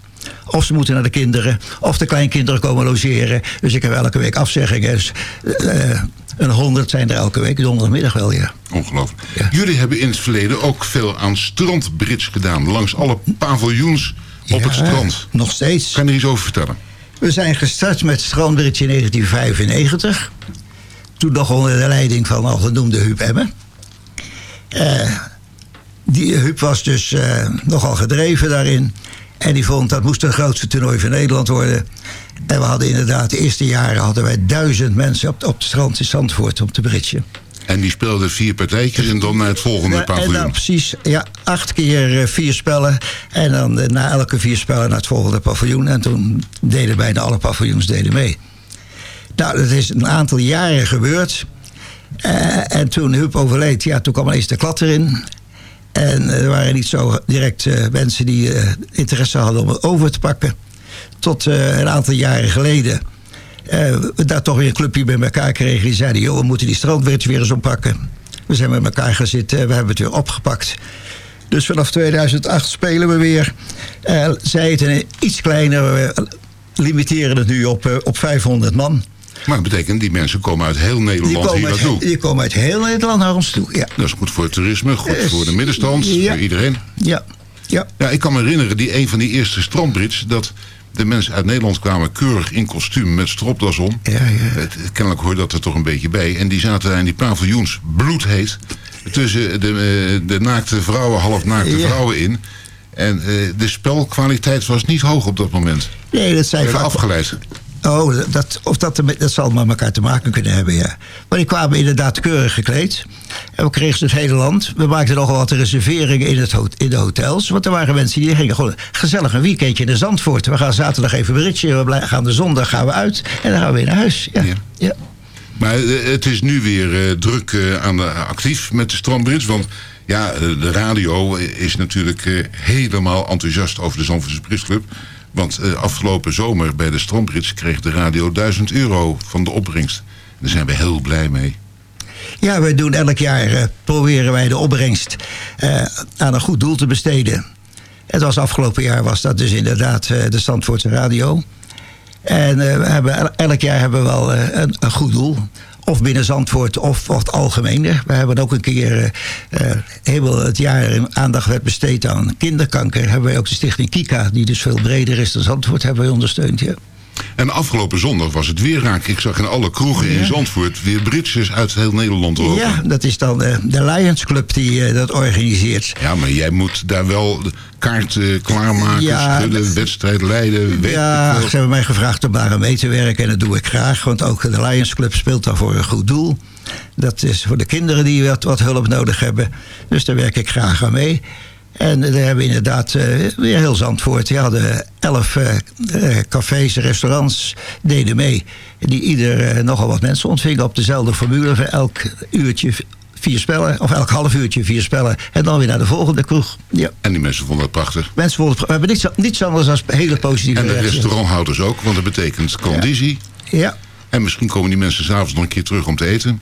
Of ze moeten naar de kinderen. Of de kleinkinderen komen logeren. Dus ik heb elke week afzeggingen. Dus, eh, een honderd zijn er elke week. Donderdagmiddag wel, ja. Ongelooflijk. Jullie hebben in het verleden ook veel aan strandbridge gedaan. Langs alle paviljoens op het strand. Nog steeds. Kan je er iets over vertellen? We zijn gestart met Strandbridge in 1995. Toen nog onder de leiding van al genoemde Huub Emmen. Eh, die Huub was dus eh, nogal gedreven daarin. En die vond dat moest het grootste toernooi van Nederland worden. En we hadden inderdaad, de eerste jaren hadden wij duizend mensen op, op het strand in Zandvoort op de bridge. En die speelden vier partijtjes en dan naar het volgende Ja, en paviljoen. dan precies, ja, acht keer eh, vier spellen. En dan eh, na elke vier spellen naar het volgende paviljoen. En toen deden bijna alle paviljoens deden mee. Nou, dat is een aantal jaren gebeurd. Eh, en toen Huub overleed, ja, toen kwam ineens de klad erin. En er waren niet zo direct mensen die interesse hadden om het over te pakken. Tot een aantal jaren geleden eh, we daar toch weer een clubje bij elkaar kregen. Die zeiden, joh, we moeten die strandbridge weer eens oppakken. We zijn met elkaar gaan zitten, we hebben het weer opgepakt. Dus vanaf 2008 spelen we weer. Eh, zij het een iets kleiner, we limiteren het nu op, eh, op 500 man. Maar dat betekent, die mensen komen uit heel Nederland hier naartoe. die komen uit heel Nederland naar ons toe. Ja, Dat is goed voor het toerisme, goed voor de middenstand, ja. voor iedereen. ja, ja. Ja, ik kan me herinneren, die een van die eerste strandbridge... dat de mensen uit Nederland kwamen keurig in kostuum met stropdas om. Ja, ja. Het- kennelijk hoort dat er toch een beetje bij. En die zaten daar in die paviljoens, bloedheet... tussen de, eh, de naakte vrouwen, halfnaakte Ja. vrouwen in. En eh, de spelkwaliteit was niet hoog op dat moment. Nee, dat zijn vaak... afgeleid. Oh, dat, of dat, dat zal met elkaar te maken kunnen hebben, ja. Maar die kwamen inderdaad keurig gekleed. En we kregen het hele land. We maakten nogal wat reserveringen in, het, in de hotels. Want er waren mensen die gingen gewoon gezellig een weekendje in Zandvoort. We gaan zaterdag even bridgen. We gaan de zondag gaan we uit. En dan gaan we weer naar huis. Ja. ja. Maar eh, het is nu weer eh, druk eh, aan de, actief met de strandbridge. Want ja, de radio is natuurlijk helemaal enthousiast over de Zandvoortse Bridgeclub. Want eh, afgelopen zomer bij de strandbridge kreeg de radio 1000 euro van de opbrengst. Daar zijn we heel blij mee. Ja, wij doen elk jaar, eh, proberen wij de opbrengst eh, aan een goed doel te besteden. Het was afgelopen jaar was dat dus inderdaad de Zandvoortse Radio. En we hebben, el- elk jaar hebben we wel een, een goed doel. Of binnen Zandvoort of wat algemener. We hebben ook een keer, eh, heel het jaar aandacht werd besteed aan kinderkanker. Hebben wij ook de stichting Kika, die dus veel breder is dan Zandvoort, hebben wij ondersteund. Ja. En afgelopen zondag was het weer raak. Ik zag in alle kroegen in Zandvoort weer bridges uit heel Nederland lopen. Ja, dat is dan eh, de Lions Club die eh, dat organiseert. Ja, maar jij moet daar wel kaarten klaarmaken, Ja, schudden, wedstrijd leiden. Weet Ja, ze hebben mij gevraagd om daar aan mee te werken. En dat doe ik graag. Want ook de Lions Club speelt daar voor een goed doel. Dat is voor de kinderen die wat, wat hulp nodig hebben. Dus daar werk ik graag aan mee. En we hebben inderdaad eh, weer heel Zandvoort. Die hadden elf eh, eh, cafés en restaurants deden mee. Die ieder nogal wat mensen ontvingen op dezelfde formule. Voor elk uurtje vier spellen. Of elk half uurtje vier spellen. En dan weer naar de volgende kroeg. Ja. En die mensen vonden het prachtig. Mensen vonden het, we hebben niets, niets anders dan hele positieve En de reacties. restauranthouders ook, want dat betekent conditie. Ja. En misschien komen die mensen s'avonds nog een keer terug om te eten.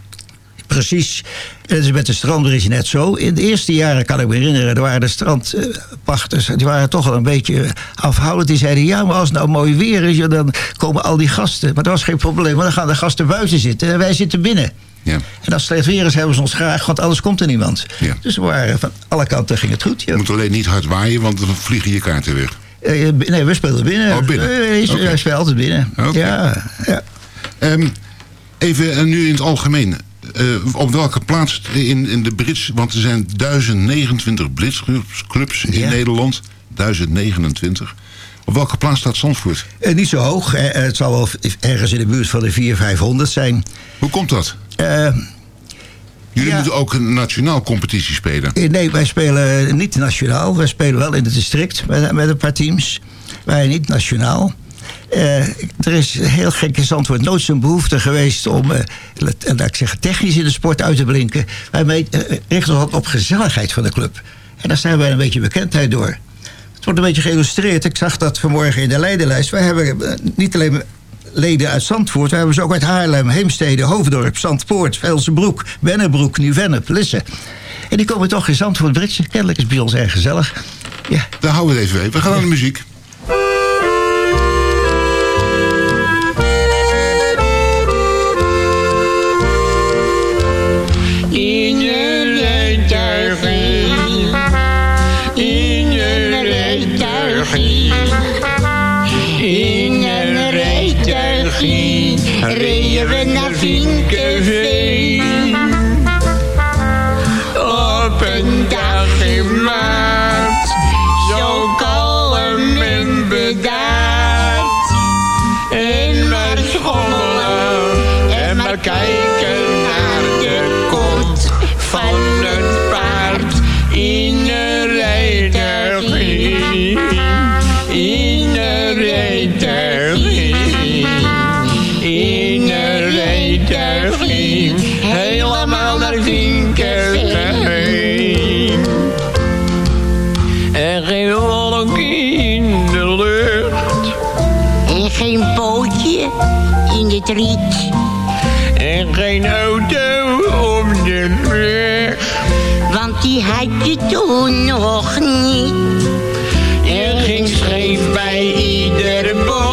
Precies. Is met de strandbridge net zo. In de eerste jaren kan ik me herinneren, er waren de strandpachters, die waren toch wel een beetje afhoudend. Die zeiden, ja, maar als het nou mooi weer is, dan komen al die gasten. Maar dat was geen probleem, want dan gaan de gasten buiten zitten en wij zitten binnen. Ja. En als het slecht weer is, hebben ze ons graag, want anders komt er niemand. Ja. Dus we waren van alle kanten ging het goed. Je Ja. moet alleen niet hard waaien, want dan vliegen je kaarten weg. Eh, nee, we speelden binnen. Oh, binnen. Eh. Hij speelt altijd binnen. Ja, ja. Ehm, even eh, nu in het algemeen. Eh, op welke plaats in, in de Brits... want er zijn 1029 Britsclubs clubs in Ja. Nederland. 1029. Op welke plaats staat Zandvoort? Eh, niet zo hoog. eh, het zal wel ergens in de buurt van de 400, 500 zijn. Hoe komt dat? Jullie Ja. moeten ook een nationaal competitie spelen. Nee, wij spelen niet nationaal. Wij spelen wel in het district met, met een paar teams. Wij niet nationaal. Eh, er is heel gek in Zandvoort nooit zo'n behoefte geweest om, en laat ik zeggen, technisch in de sport uit te blinken. Wij eh, richten ons op gezelligheid van de club. En daar zijn wij een beetje bekendheid door. Het wordt een beetje geïllustreerd. Ik zag dat vanmorgen in de leidenlijst. Wij hebben eh, niet alleen leden uit Zandvoort. We hebben ze ook uit Haarlem, Heemstede, Hoofddorp, Zandpoort, Velsenbroek, Bennebroek, Nieuw-Vennep, Lisse. En die komen toch in Zandvoort Britse. Kennelijk is bij ons erg gezellig. Ja. Daar houden we het even bij. We gaan naar de muziek. En geen auto op de weg. Want die had je toen nog niet. Er ging scheef bij iedere bochie.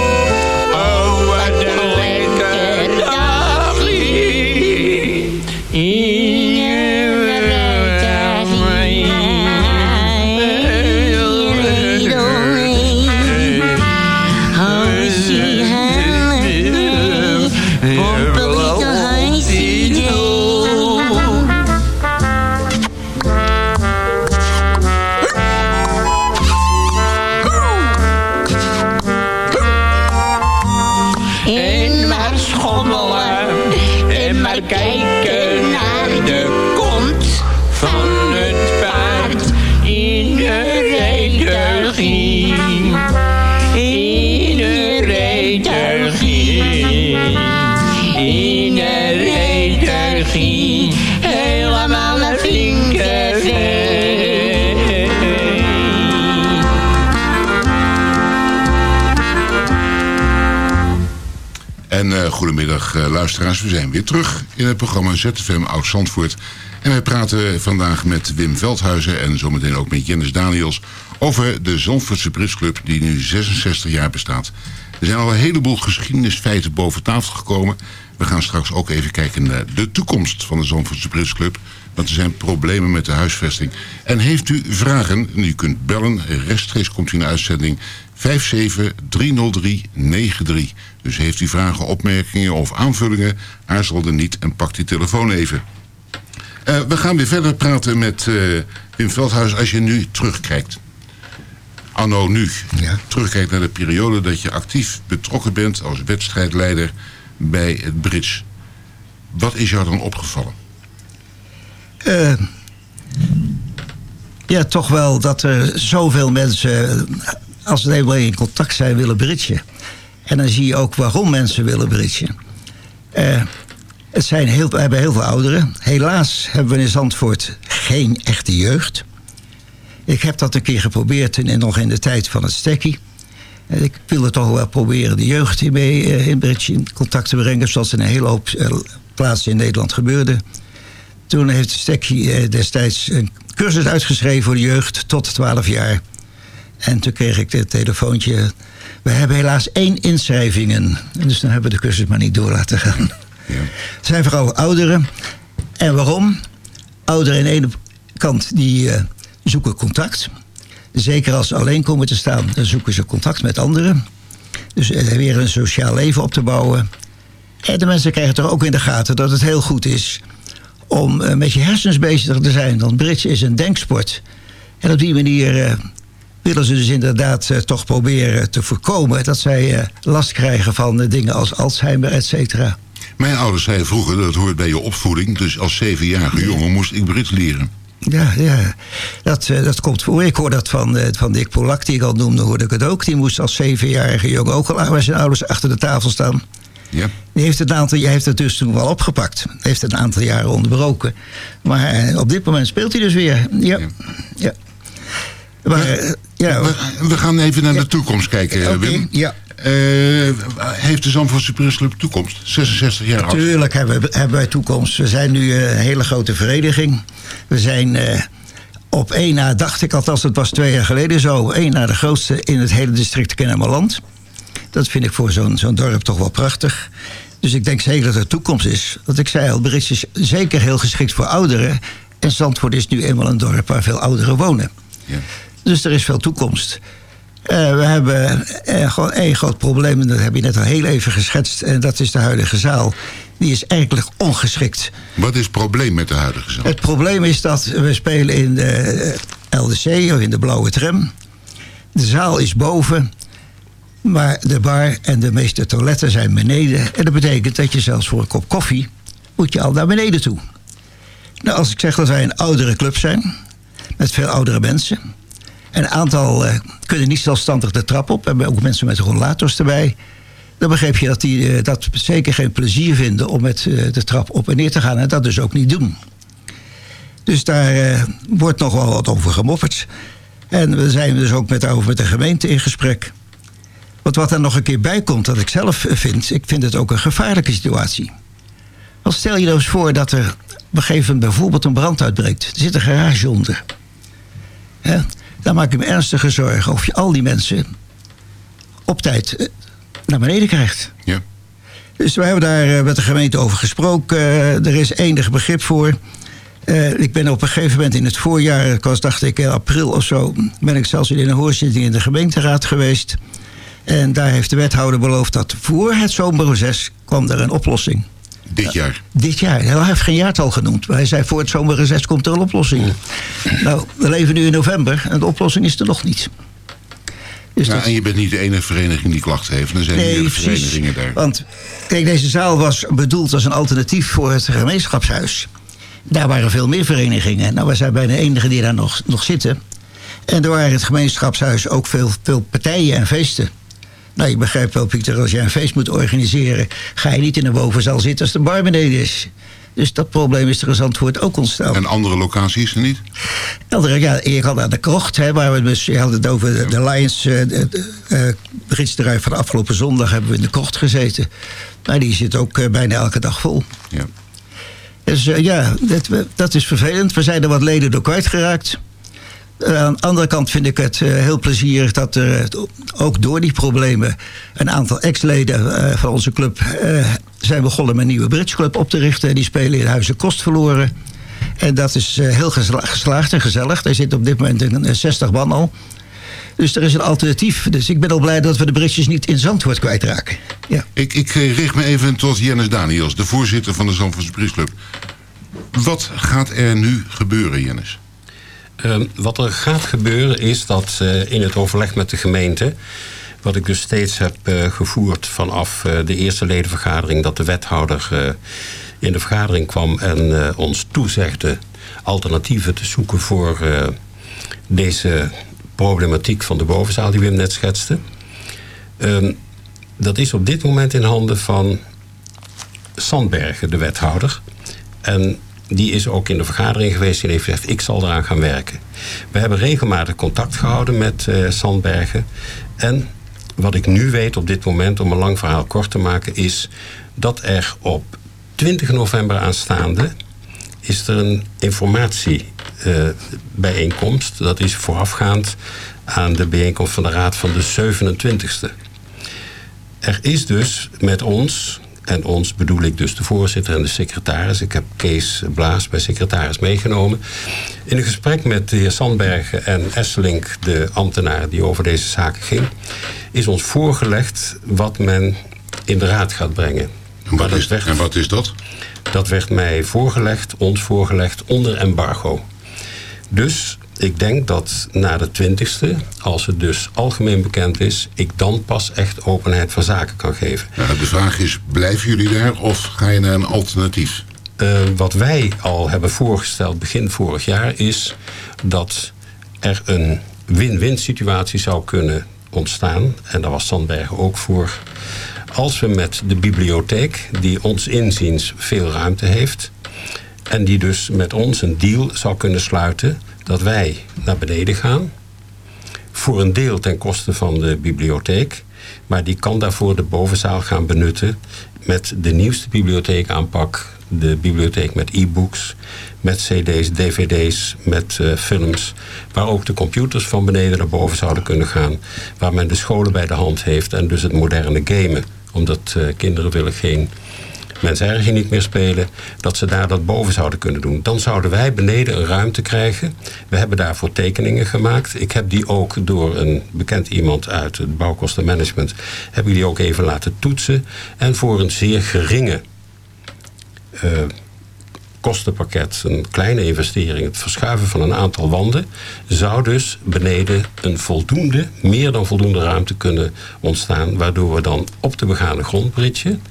Goedemiddag eh, luisteraars, we zijn weer terug in het programma ZFM Oud-Zandvoort. En wij praten vandaag met Wim Veldhuizen en zometeen ook met Jennis Daniels... over de Zandvoortse Britsclub die nu 66 jaar bestaat. Er zijn al een heleboel geschiedenisfeiten boven tafel gekomen. We gaan straks ook even kijken naar de toekomst van de Zandvoortse Britsclub... want er zijn problemen met de huisvesting. En heeft u vragen, u kunt bellen, rechtstreeks komt u in de uitzending... 5730393. Dus heeft u vragen, opmerkingen of aanvullingen, aarzel er niet en pak die telefoon even. Eh, we gaan weer verder praten met eh, Wim Veldhuis als je nu terugkijkt. Anno nu. Terugkijkt naar de periode dat je actief betrokken bent als wedstrijdleider bij het Brits. Wat is jou dan opgevallen? Eh, ja, toch wel dat er zoveel mensen, als ze eenmaal in contact zijn, willen bridgen. En dan zie je ook waarom mensen willen bridgen. Eh, het zijn heel, we hebben heel veel ouderen. Helaas hebben we in Zandvoort geen echte jeugd. Ik heb dat een keer geprobeerd in, nog in de tijd van het stekkie. En Ik wilde toch wel proberen de jeugd hiermee eh, in contact te brengen... zoals in een hele hoop eh, plaatsen in Nederland gebeurde. Toen heeft Stekkie eh, destijds een cursus uitgeschreven voor de jeugd tot 12 jaar. En toen kreeg ik dit telefoontje. We hebben helaas één inschrijvingen. Dus dan hebben we de cursus maar niet door laten gaan. Het zijn vooral ouderen. En waarom? Ouderen aan de ene kant die zoeken contact. Zeker als ze alleen komen te staan, dan zoeken ze contact met anderen. Dus weer een sociaal leven op te bouwen. En de mensen krijgen toch ook in de gaten dat het heel goed is om eh, met je hersens bezig te zijn. Want bridge is een denksport. En op die manier eh, willen ze dus inderdaad eh, toch proberen te voorkomen... dat zij last krijgen van dingen als Alzheimer, et cetera. Mijn ouders zeiden vroeger dat hoort bij je opvoeding. Dus als zevenjarige jongen moest ik Brits leren. Ja, ja. Dat, eh, dat komt voor. Ik hoor dat van, eh, van Dick Polak, die ik al noemde, hoorde ik het ook. Die moest als zevenjarige jongen ook al bij zijn ouders achter de tafel staan. Ja. Die heeft het, aantal, hij heeft het dus toen wel opgepakt. Heeft het een aantal jaren onderbroken. Maar eh, op dit moment speelt hij dus weer. Ja. ja. Maar, ja. We, we gaan even naar de toekomst kijken, Oké, Wim. ja. Eh, heeft de Zandvoortse Britsclub toekomst? 66 jaar oud. Tuurlijk hebben, we- hebben wij toekomst. We zijn nu een hele grote vereniging. We zijn eh, op één na, dacht ik althans, het was twee jaar geleden zo... één na de grootste in het hele district Kennemerland. Dat vind ik voor zo'n zo'n dorp toch wel prachtig. Dus ik denk zeker dat er toekomst is. Want ik zei al, Brits is zeker heel geschikt voor ouderen. En Zandvoort is nu eenmaal een dorp waar veel ouderen wonen. Dus er is veel toekomst. Eh, we hebben eh, gewoon één groot probleem, en dat heb je net al heel even geschetst. En dat is de huidige zaal. Die is eigenlijk ongeschikt. Wat is het probleem met de huidige zaal? Het probleem is dat we spelen in de eh, LDC of in de blauwe tram. De zaal is boven. Maar de bar en de meeste toiletten zijn beneden. En dat betekent dat je zelfs voor een kop koffie... moet je al naar beneden toe. Nou, als ik zeg dat wij een oudere club zijn... met veel oudere mensen... een aantal eh, kunnen niet zelfstandig de trap op... hebben ook mensen met rollators erbij... dan begreep je dat die eh, dat zeker geen plezier vinden... om met eh, de trap op en neer te gaan en dat dus ook niet doen. Dus daar wordt nog wel wat over gemopperd. En we zijn dus ook met, met de gemeente in gesprek... Want wat er nog een keer bij komt, dat ik zelf vind... ik vind het ook een gevaarlijke situatie. Want stel je nou eens voor dat er op een gegeven moment bijvoorbeeld een brand uitbreekt. Er zit een garage onder. Hè? Dan maak ik me ernstige zorgen of je al die mensen op tijd eh, naar beneden krijgt. Ja. Dus we hebben daar eh, met de gemeente over gesproken. Eh, er is enig begrip voor. Ik ben op een gegeven moment in het voorjaar, ik was dacht ik april of zo, ben ik zelfs in een hoorzitting in de gemeenteraad geweest. En daar heeft de wethouder beloofd dat voor het zomerreces kwam er een oplossing. Dit jaar. Dit jaar. Hij heeft geen jaartal genoemd. Maar hij zei voor het zomerreces komt er een oplossing. Nou, we leven nu in november en de oplossing is er nog niet. Dus dat- en je bent niet de enige vereniging die klachten heeft. Er zijn meerdere verenigingen daar. Want kijk, deze zaal was bedoeld als een alternatief voor het gemeenschapshuis. Daar waren veel meer verenigingen. Nou, we zijn bijna de enige die daar nog, nog zitten. En er waren in het gemeenschapshuis ook veel, veel partijen en feesten. Nou, je begrijpt wel, Pieter, als je een feest moet organiseren... ga je niet in de bovenzaal zitten als de bar beneden is. Dus dat probleem is er in Zandvoort ook ontstaan. En andere locaties er niet? Andere, ja, je had aan de krocht, hè, waar we dus, je had het over de, de Lions, de, de, beginsterrein van de afgelopen zondag hebben we in de krocht gezeten. Maar die zit ook eh, bijna elke dag vol. Ja. Dus ja, dat, dat is vervelend. We zijn er wat leden door kwijtgeraakt. Uh, aan de andere kant vind ik het eh, heel plezierig dat er eh, ook door die problemen een aantal ex-leden eh, van onze club eh, zijn begonnen met een nieuwe bridgeclub op te richten. Die spelen in Huizen Kost verloren. En dat is eh, heel gesla- geslaagd en gezellig. Er zit op dit moment een, een 60 man al. Dus er is een alternatief. Dus ik ben al blij dat we de bridges niet in Zandvoort kwijtraken. Ja. Ik, ik eh, richt me even tot Jennis Daniels, de voorzitter van de Zandvoortse Briesclub. Wat gaat er nu gebeuren, Jennis? Ehm, wat er gaat gebeuren is dat eh, in het overleg met de gemeente... wat ik dus steeds heb eh, gevoerd vanaf eh, de eerste ledenvergadering... dat de wethouder in de vergadering kwam en ons toezegde... alternatieven te zoeken voor deze problematiek van de bovenzaal die Wim net schetste. Ehm, dat is op dit moment in handen van Sandbergen, de wethouder. En die is ook in de vergadering geweest en heeft gezegd... ik zal eraan gaan werken. We hebben regelmatig contact gehouden met eh, Sandbergen. En wat ik nu weet op dit moment, om een lang verhaal kort te maken... is dat er op 20 november aanstaande... is er een informatiebijeenkomst. dat is voorafgaand aan de bijeenkomst van de Raad van de 27e. Er is dus met ons, en ons bedoel ik dus de voorzitter en de secretaris... ik heb Kees Blaas bij secretaris meegenomen... in een gesprek met de heer Sandbergen en Esselink, de ambtenaar die over deze zaken ging... is ons voorgelegd wat men in de raad gaat brengen. En wat, is, en wat is dat? Dat werd mij voorgelegd, ons voorgelegd, onder embargo. Dus ik denk dat na de twintigste, als het dus algemeen bekend is... ik dan pas echt openheid van zaken kan geven. Ja, de vraag is, blijven jullie daar of ga je naar een alternatief? Uh, wat wij al hebben voorgesteld begin vorig jaar is dat er een win-win situatie zou kunnen ontstaan. En daar was Sandbergen ook voor. Als we met de bibliotheek, die ons inziens veel ruimte heeft... en die dus met ons een deal zou kunnen sluiten... dat wij naar beneden gaan... voor een deel ten koste van de bibliotheek... maar die kan daarvoor de bovenzaal gaan benutten... met de nieuwste bibliotheekaanpak de bibliotheek met e-books, met cd's, dvd's, met uh, films... waar ook de computers van beneden naar boven zouden kunnen gaan... waar men de scholen bij de hand heeft en dus het moderne gamen... omdat uh, kinderen willen geen mensenherrie niet meer spelen... dat ze daar dat boven zouden kunnen doen. Dan zouden wij beneden een ruimte krijgen. We hebben daarvoor tekeningen gemaakt. Ik heb die ook door een bekend iemand uit het bouwkostenmanagement... heb ik die ook even laten toetsen. En voor een zeer geringe uh, kostenpakket, een kleine investering, het verschuiven van een aantal wanden, zou dus beneden een voldoende, meer dan voldoende ruimte kunnen ontstaan, waardoor we dan op de begane grond bridgen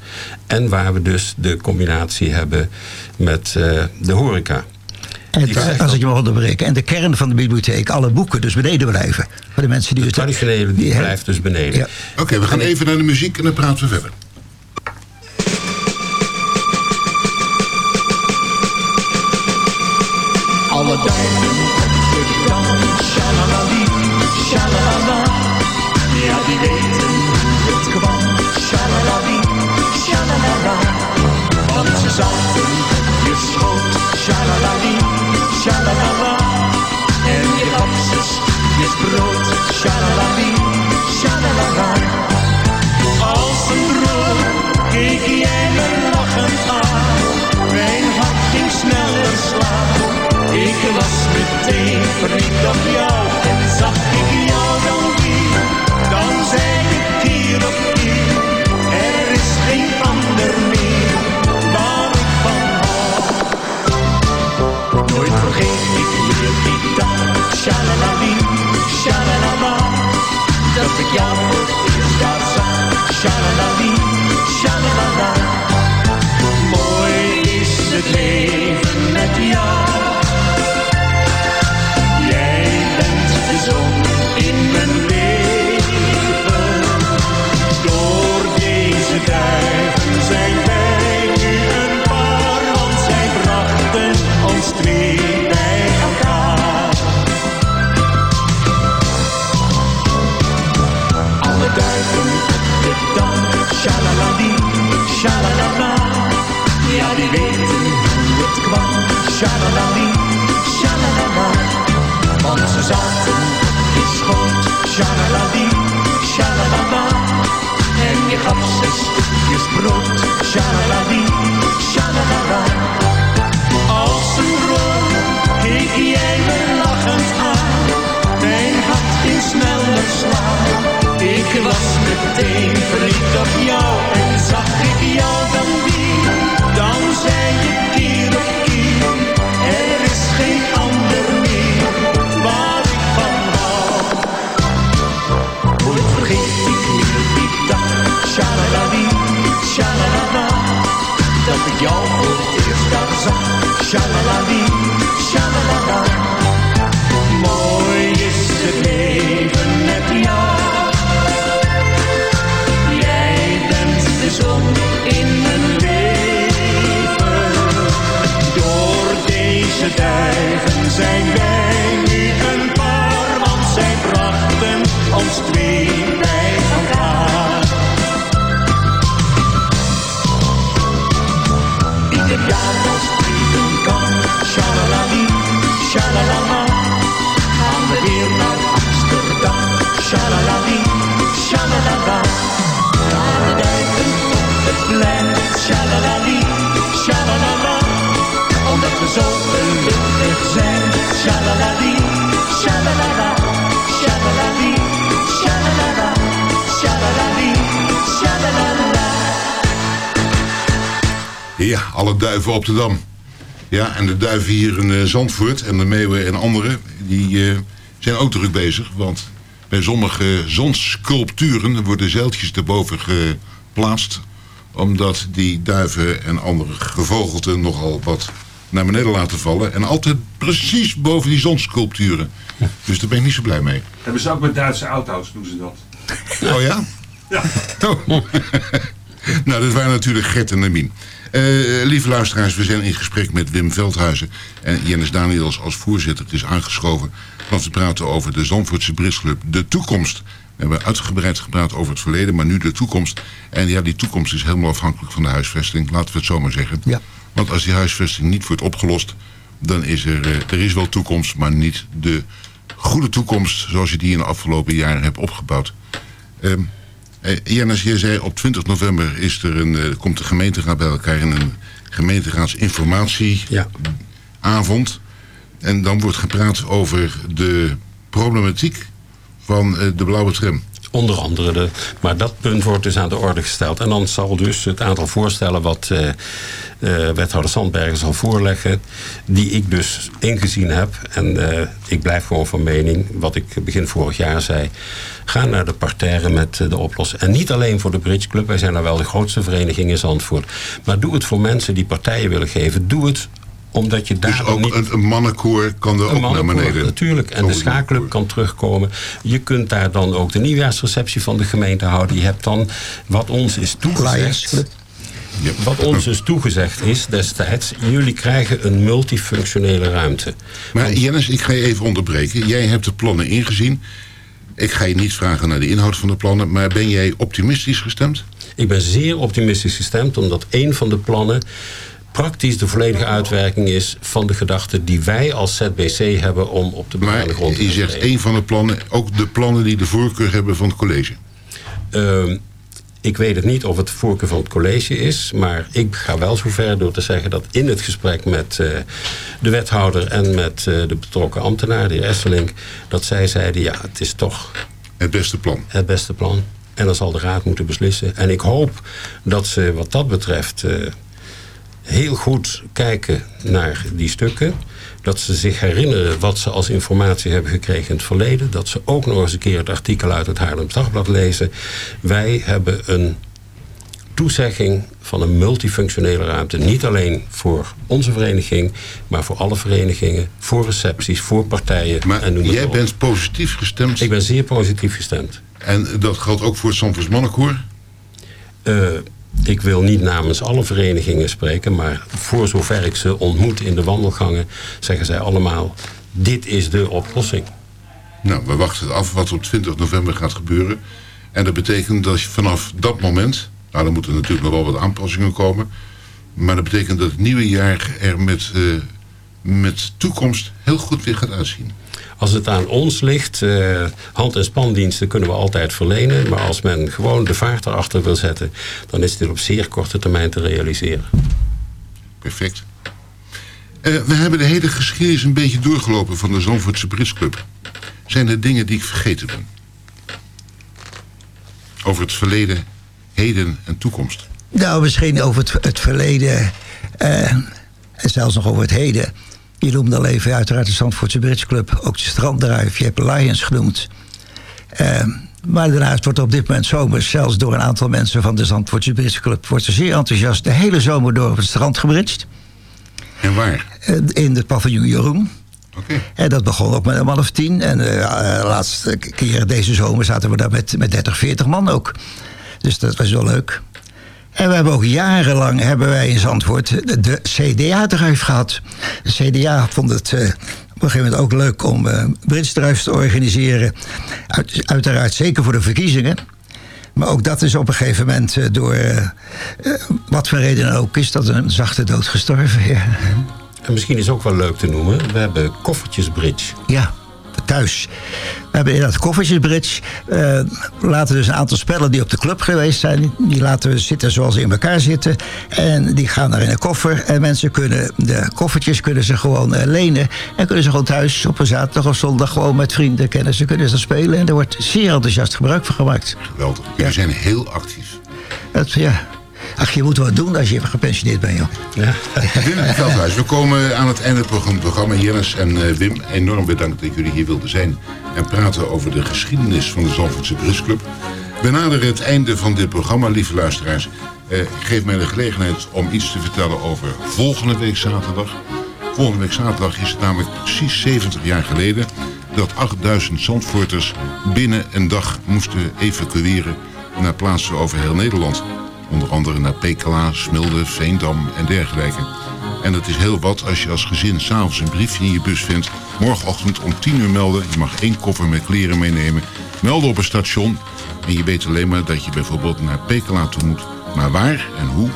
en waar we dus de combinatie hebben met uh, de horeca. En het, als ik je mag onderbreken. En de kern van de bibliotheek, alle boeken, dus beneden blijven. Voor de mensen die de traditionele die blijft dus beneden. Ja. Oké, okay, we gaan en even naar de muziek en dan praten we verder. Duimen op de dans, shalalali, shalalala. Ja, die weten het kwam, shalalali, shalalala. Want ze zaten je schoot, shalalali, shalalala. En je lapses, je brood, shalalali, shalalala. Meteen shalalali. Want ze zaten in schoot, shalalali, shalalala. En je gaf ze stukjes brood, shalalali, shalalala. Als een droom keek jij me lachend aan. Mijn hart ging sneller slaan. Ik was meteen verliefd op jou en zag ik jou duiven op de Dam. Ja, en de duiven hier in eh, Zandvoort en de meeuwen en anderen... die eh, zijn ook druk bezig. Want bij sommige zonsculpturen worden zeiltjes erboven geplaatst... omdat die duiven en andere gevogelte nogal wat naar beneden laten vallen... en altijd precies boven die zonsculpturen. Dus daar ben ik niet zo blij mee. Hebben ze ook met Duitse auto's, doen ze dat. Oh ja? Ja. Oh. nou, dat waren natuurlijk Gert en Namien. Eh, lieve luisteraars, we zijn in gesprek met Wim Veldhuizen. En Jennis Daniels als voorzitter is aangeschoven. Want we praten over de Zandvoortse Brisclub, de toekomst. We hebben uitgebreid gepraat over het verleden, maar nu de toekomst. En ja, die toekomst is helemaal afhankelijk van de huisvesting. Laten we het zo maar zeggen. Ja. Want als die huisvesting niet wordt opgelost... dan is er, eh, er is wel toekomst, maar niet de goede toekomst... zoals je die in de afgelopen jaren hebt opgebouwd. Ehm eh, zei op 20 november is er een, eh, komt de gemeenteraad bij elkaar in een gemeenteraadsinformatieavond. En dan wordt gepraat over de problematiek van eh, de blauwe tram. Onder andere, de, maar dat punt wordt dus aan de orde gesteld. En dan zal dus het aantal voorstellen wat eh, eh, wethouder Sandbergen zal voorleggen... die ik dus ingezien heb. En eh, ik blijf gewoon van mening, wat ik begin vorig jaar zei... ga naar de parterre met de oplossing. En niet alleen voor de Bridge Club, wij zijn nou wel de grootste vereniging in Zandvoort. Maar doe het voor mensen die partijen willen geven. Doe het omdat je daar Dus ook niet... een, een mannenkoor kan er ook naar beneden. Natuurlijk. En de schaakclub kan terugkomen. Je kunt daar dan ook de nieuwjaarsreceptie van de gemeente houden. Je hebt dan wat ons is toegezegd. Wat ons dus toegezegd is destijds... jullie krijgen een multifunctionele ruimte. Maar Jennis, ik ga je even onderbreken. Jij hebt de plannen ingezien. Ik ga je niet vragen naar de inhoud van de plannen... maar ben jij optimistisch gestemd? Ik ben zeer optimistisch gestemd... omdat een van de plannen praktisch de volledige uitwerking is... van de gedachten die wij als ZBC hebben om op de bepaalde grond te Je zegt één van de plannen, ook de plannen die de voorkeur hebben van het college. Ehm, ik weet het niet of het de voorkeur van het college is... maar ik ga wel zover door te zeggen dat in het gesprek met eh, de wethouder... en met eh, de betrokken ambtenaar, de heer Esselink... dat zij zeiden, ja, het is toch... Het beste plan. Het beste plan. En dan zal de raad moeten beslissen. En ik hoop dat ze wat dat betreft... heel goed kijken naar die stukken. Dat ze zich herinneren wat ze als informatie hebben gekregen in het verleden. Dat ze ook nog eens een keer het artikel uit het Haarlems Dagblad lezen. Wij hebben een toezegging van een multifunctionele ruimte. Niet alleen voor onze vereniging, maar voor alle verenigingen. Voor recepties, voor partijen. Maar en jij op. bent positief gestemd. Ik ben zeer positief gestemd. En dat geldt ook voor het Zandvoorts Mannenkoor? Eh, ik wil niet namens alle verenigingen spreken, maar voor zover ik ze ontmoet in de wandelgangen, zeggen zij allemaal: dit is de oplossing. Nou, we wachten af wat op 20 november gaat gebeuren. En dat betekent dat je vanaf dat moment... Nou, dan moeten natuurlijk nog wel wat aanpassingen komen. Maar dat betekent dat het nieuwe jaar er met eh, met toekomst heel goed weer gaat uitzien? Als het aan ons ligt, eh, hand- en spandiensten kunnen we altijd verlenen. Maar als men gewoon de vaart erachter wil zetten, dan is dit op zeer korte termijn te realiseren. Perfect. Eh, we hebben de hele geschiedenis een beetje doorgelopen van de Zandvoortse Britsclub. Zijn er dingen die ik vergeten ben? Over het verleden, heden en toekomst. Nou, misschien over het, het verleden eh, en zelfs nog over het heden. Je noemde al even uiteraard de Zandvoortse Bridge Club, ook de Stranddruif, je hebt Lions genoemd. Eh, maar daarnaast wordt op dit moment zomers, zelfs door een aantal mensen van de Zandvoortse Bridge Club, wordt er zeer enthousiast de hele zomer door op het strand gebridged. En waar? Eh, in het paviljoen Jeroen. En dat begon ook met een man of tien. En de laatste keer deze zomer zaten we daar met, met 30, 40 man ook. Dus dat was wel leuk. En we hebben ook jarenlang hebben wij in Zandvoort de, de CDA-druif gehad. De CDA vond het uh, op een gegeven moment ook leuk om uh, Britsdruif te organiseren. Uit, uiteraard zeker voor de verkiezingen. Maar ook dat is op een gegeven moment uh, door wat voor reden ook is dat een zachte dood gestorven. Ja. En misschien is ook wel leuk te noemen, we hebben koffertjesbridge. Ja, thuis. We hebben inderdaad koffertjesbridge. Uh, we laten dus een aantal spellen die op de club geweest zijn... die laten we zitten zoals ze in elkaar zitten. En die gaan naar in een koffer. En mensen kunnen de koffertjes kunnen ze gewoon uh, lenen. En kunnen ze gewoon thuis op een zaterdag of zondag... gewoon met vrienden, kennissen, kunnen ze spelen. En er wordt zeer enthousiast gebruik van gemaakt. Geweldig. Jullie zijn heel actief. Het, ja, Ach, je moet wat doen als je gepensioneerd bent, joh. Ja. Wim Veldhuis, we komen aan het einde van het programma. Jennis en uh, Wim, enorm bedankt dat jullie hier wilden zijn... en praten over de geschiedenis van de Zandvoortse Brusclub. We naderen het einde van dit programma, lieve luisteraars. Uh, geef mij de gelegenheid om iets te vertellen over volgende week zaterdag. Volgende week zaterdag is het namelijk precies 70 jaar geleden... dat 8000 Zandvoorters binnen een dag moesten evacueren... naar plaatsen over heel Nederland... Onder andere naar Pekela, Smilde, Veendam en dergelijke. En dat is heel wat als je als gezin s'avonds een briefje in je bus vindt. Morgenochtend om 10 uur melden. Je mag één koffer met kleren meenemen. Melden op een station. En je weet alleen maar dat je bijvoorbeeld naar Pekela toe moet. Maar waar en hoe,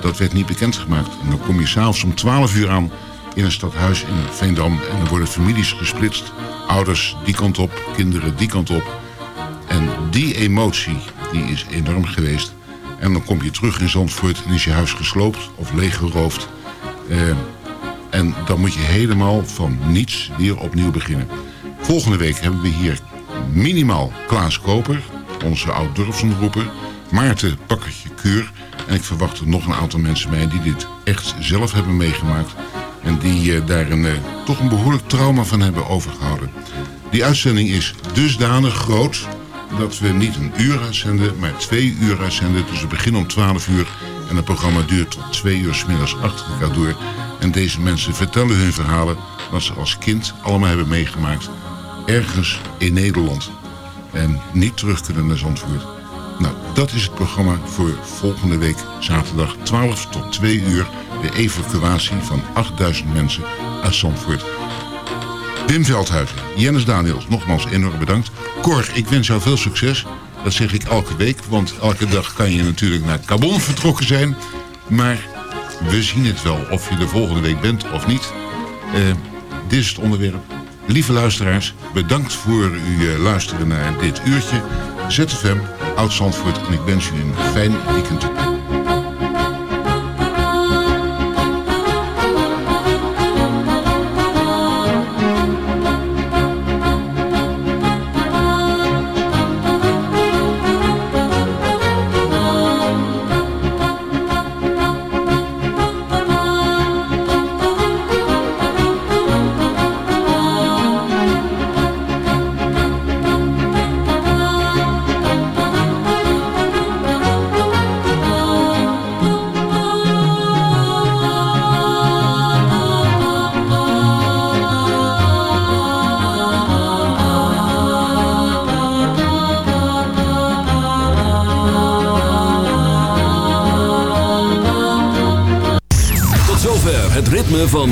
dat werd niet bekendgemaakt. En dan kom je s'avonds om 12 uur aan in een stadhuis in Veendam. En dan worden families gesplitst. Ouders die kant op, kinderen die kant op. En die emotie, die is enorm geweest. En dan kom je terug in Zandvoort en is je huis gesloopt of leeggeroofd. Uh, en dan moet je helemaal van niets weer opnieuw beginnen. Volgende week hebben we hier minimaal Klaas Koper, onze oud-dorpsomroeper. Maarten Pakkertje Keur. En ik verwacht er nog een aantal mensen bij die dit echt zelf hebben meegemaakt. En die uh, daar een, uh, toch een behoorlijk trauma van hebben overgehouden. Die uitzending is dusdanig groot dat we niet een uur uitzenden, maar twee uur uitzenden. Dus we beginnen om 12 uur en het programma duurt tot twee uur s middags achter elkaar door. En deze mensen vertellen hun verhalen wat ze als kind allemaal hebben meegemaakt. Ergens in Nederland. En niet terug kunnen naar Zandvoort. Nou, dat is het programma voor volgende week zaterdag 12 tot 2 uur. De evacuatie van 8000 mensen uit Zandvoort. Wim Veldhuizen, Jennis Daniels, nogmaals enorm bedankt. Cor, ik wens jou veel succes. Dat zeg ik elke week, want elke dag kan je natuurlijk naar Cabon vertrokken zijn. Maar we zien het wel of je de volgende week bent of niet. Uh, dit is het onderwerp. Lieve luisteraars, bedankt voor uw uh, luisteren naar dit uurtje. ZFM, Oud-Zandvoort en ik wens u een fijn weekend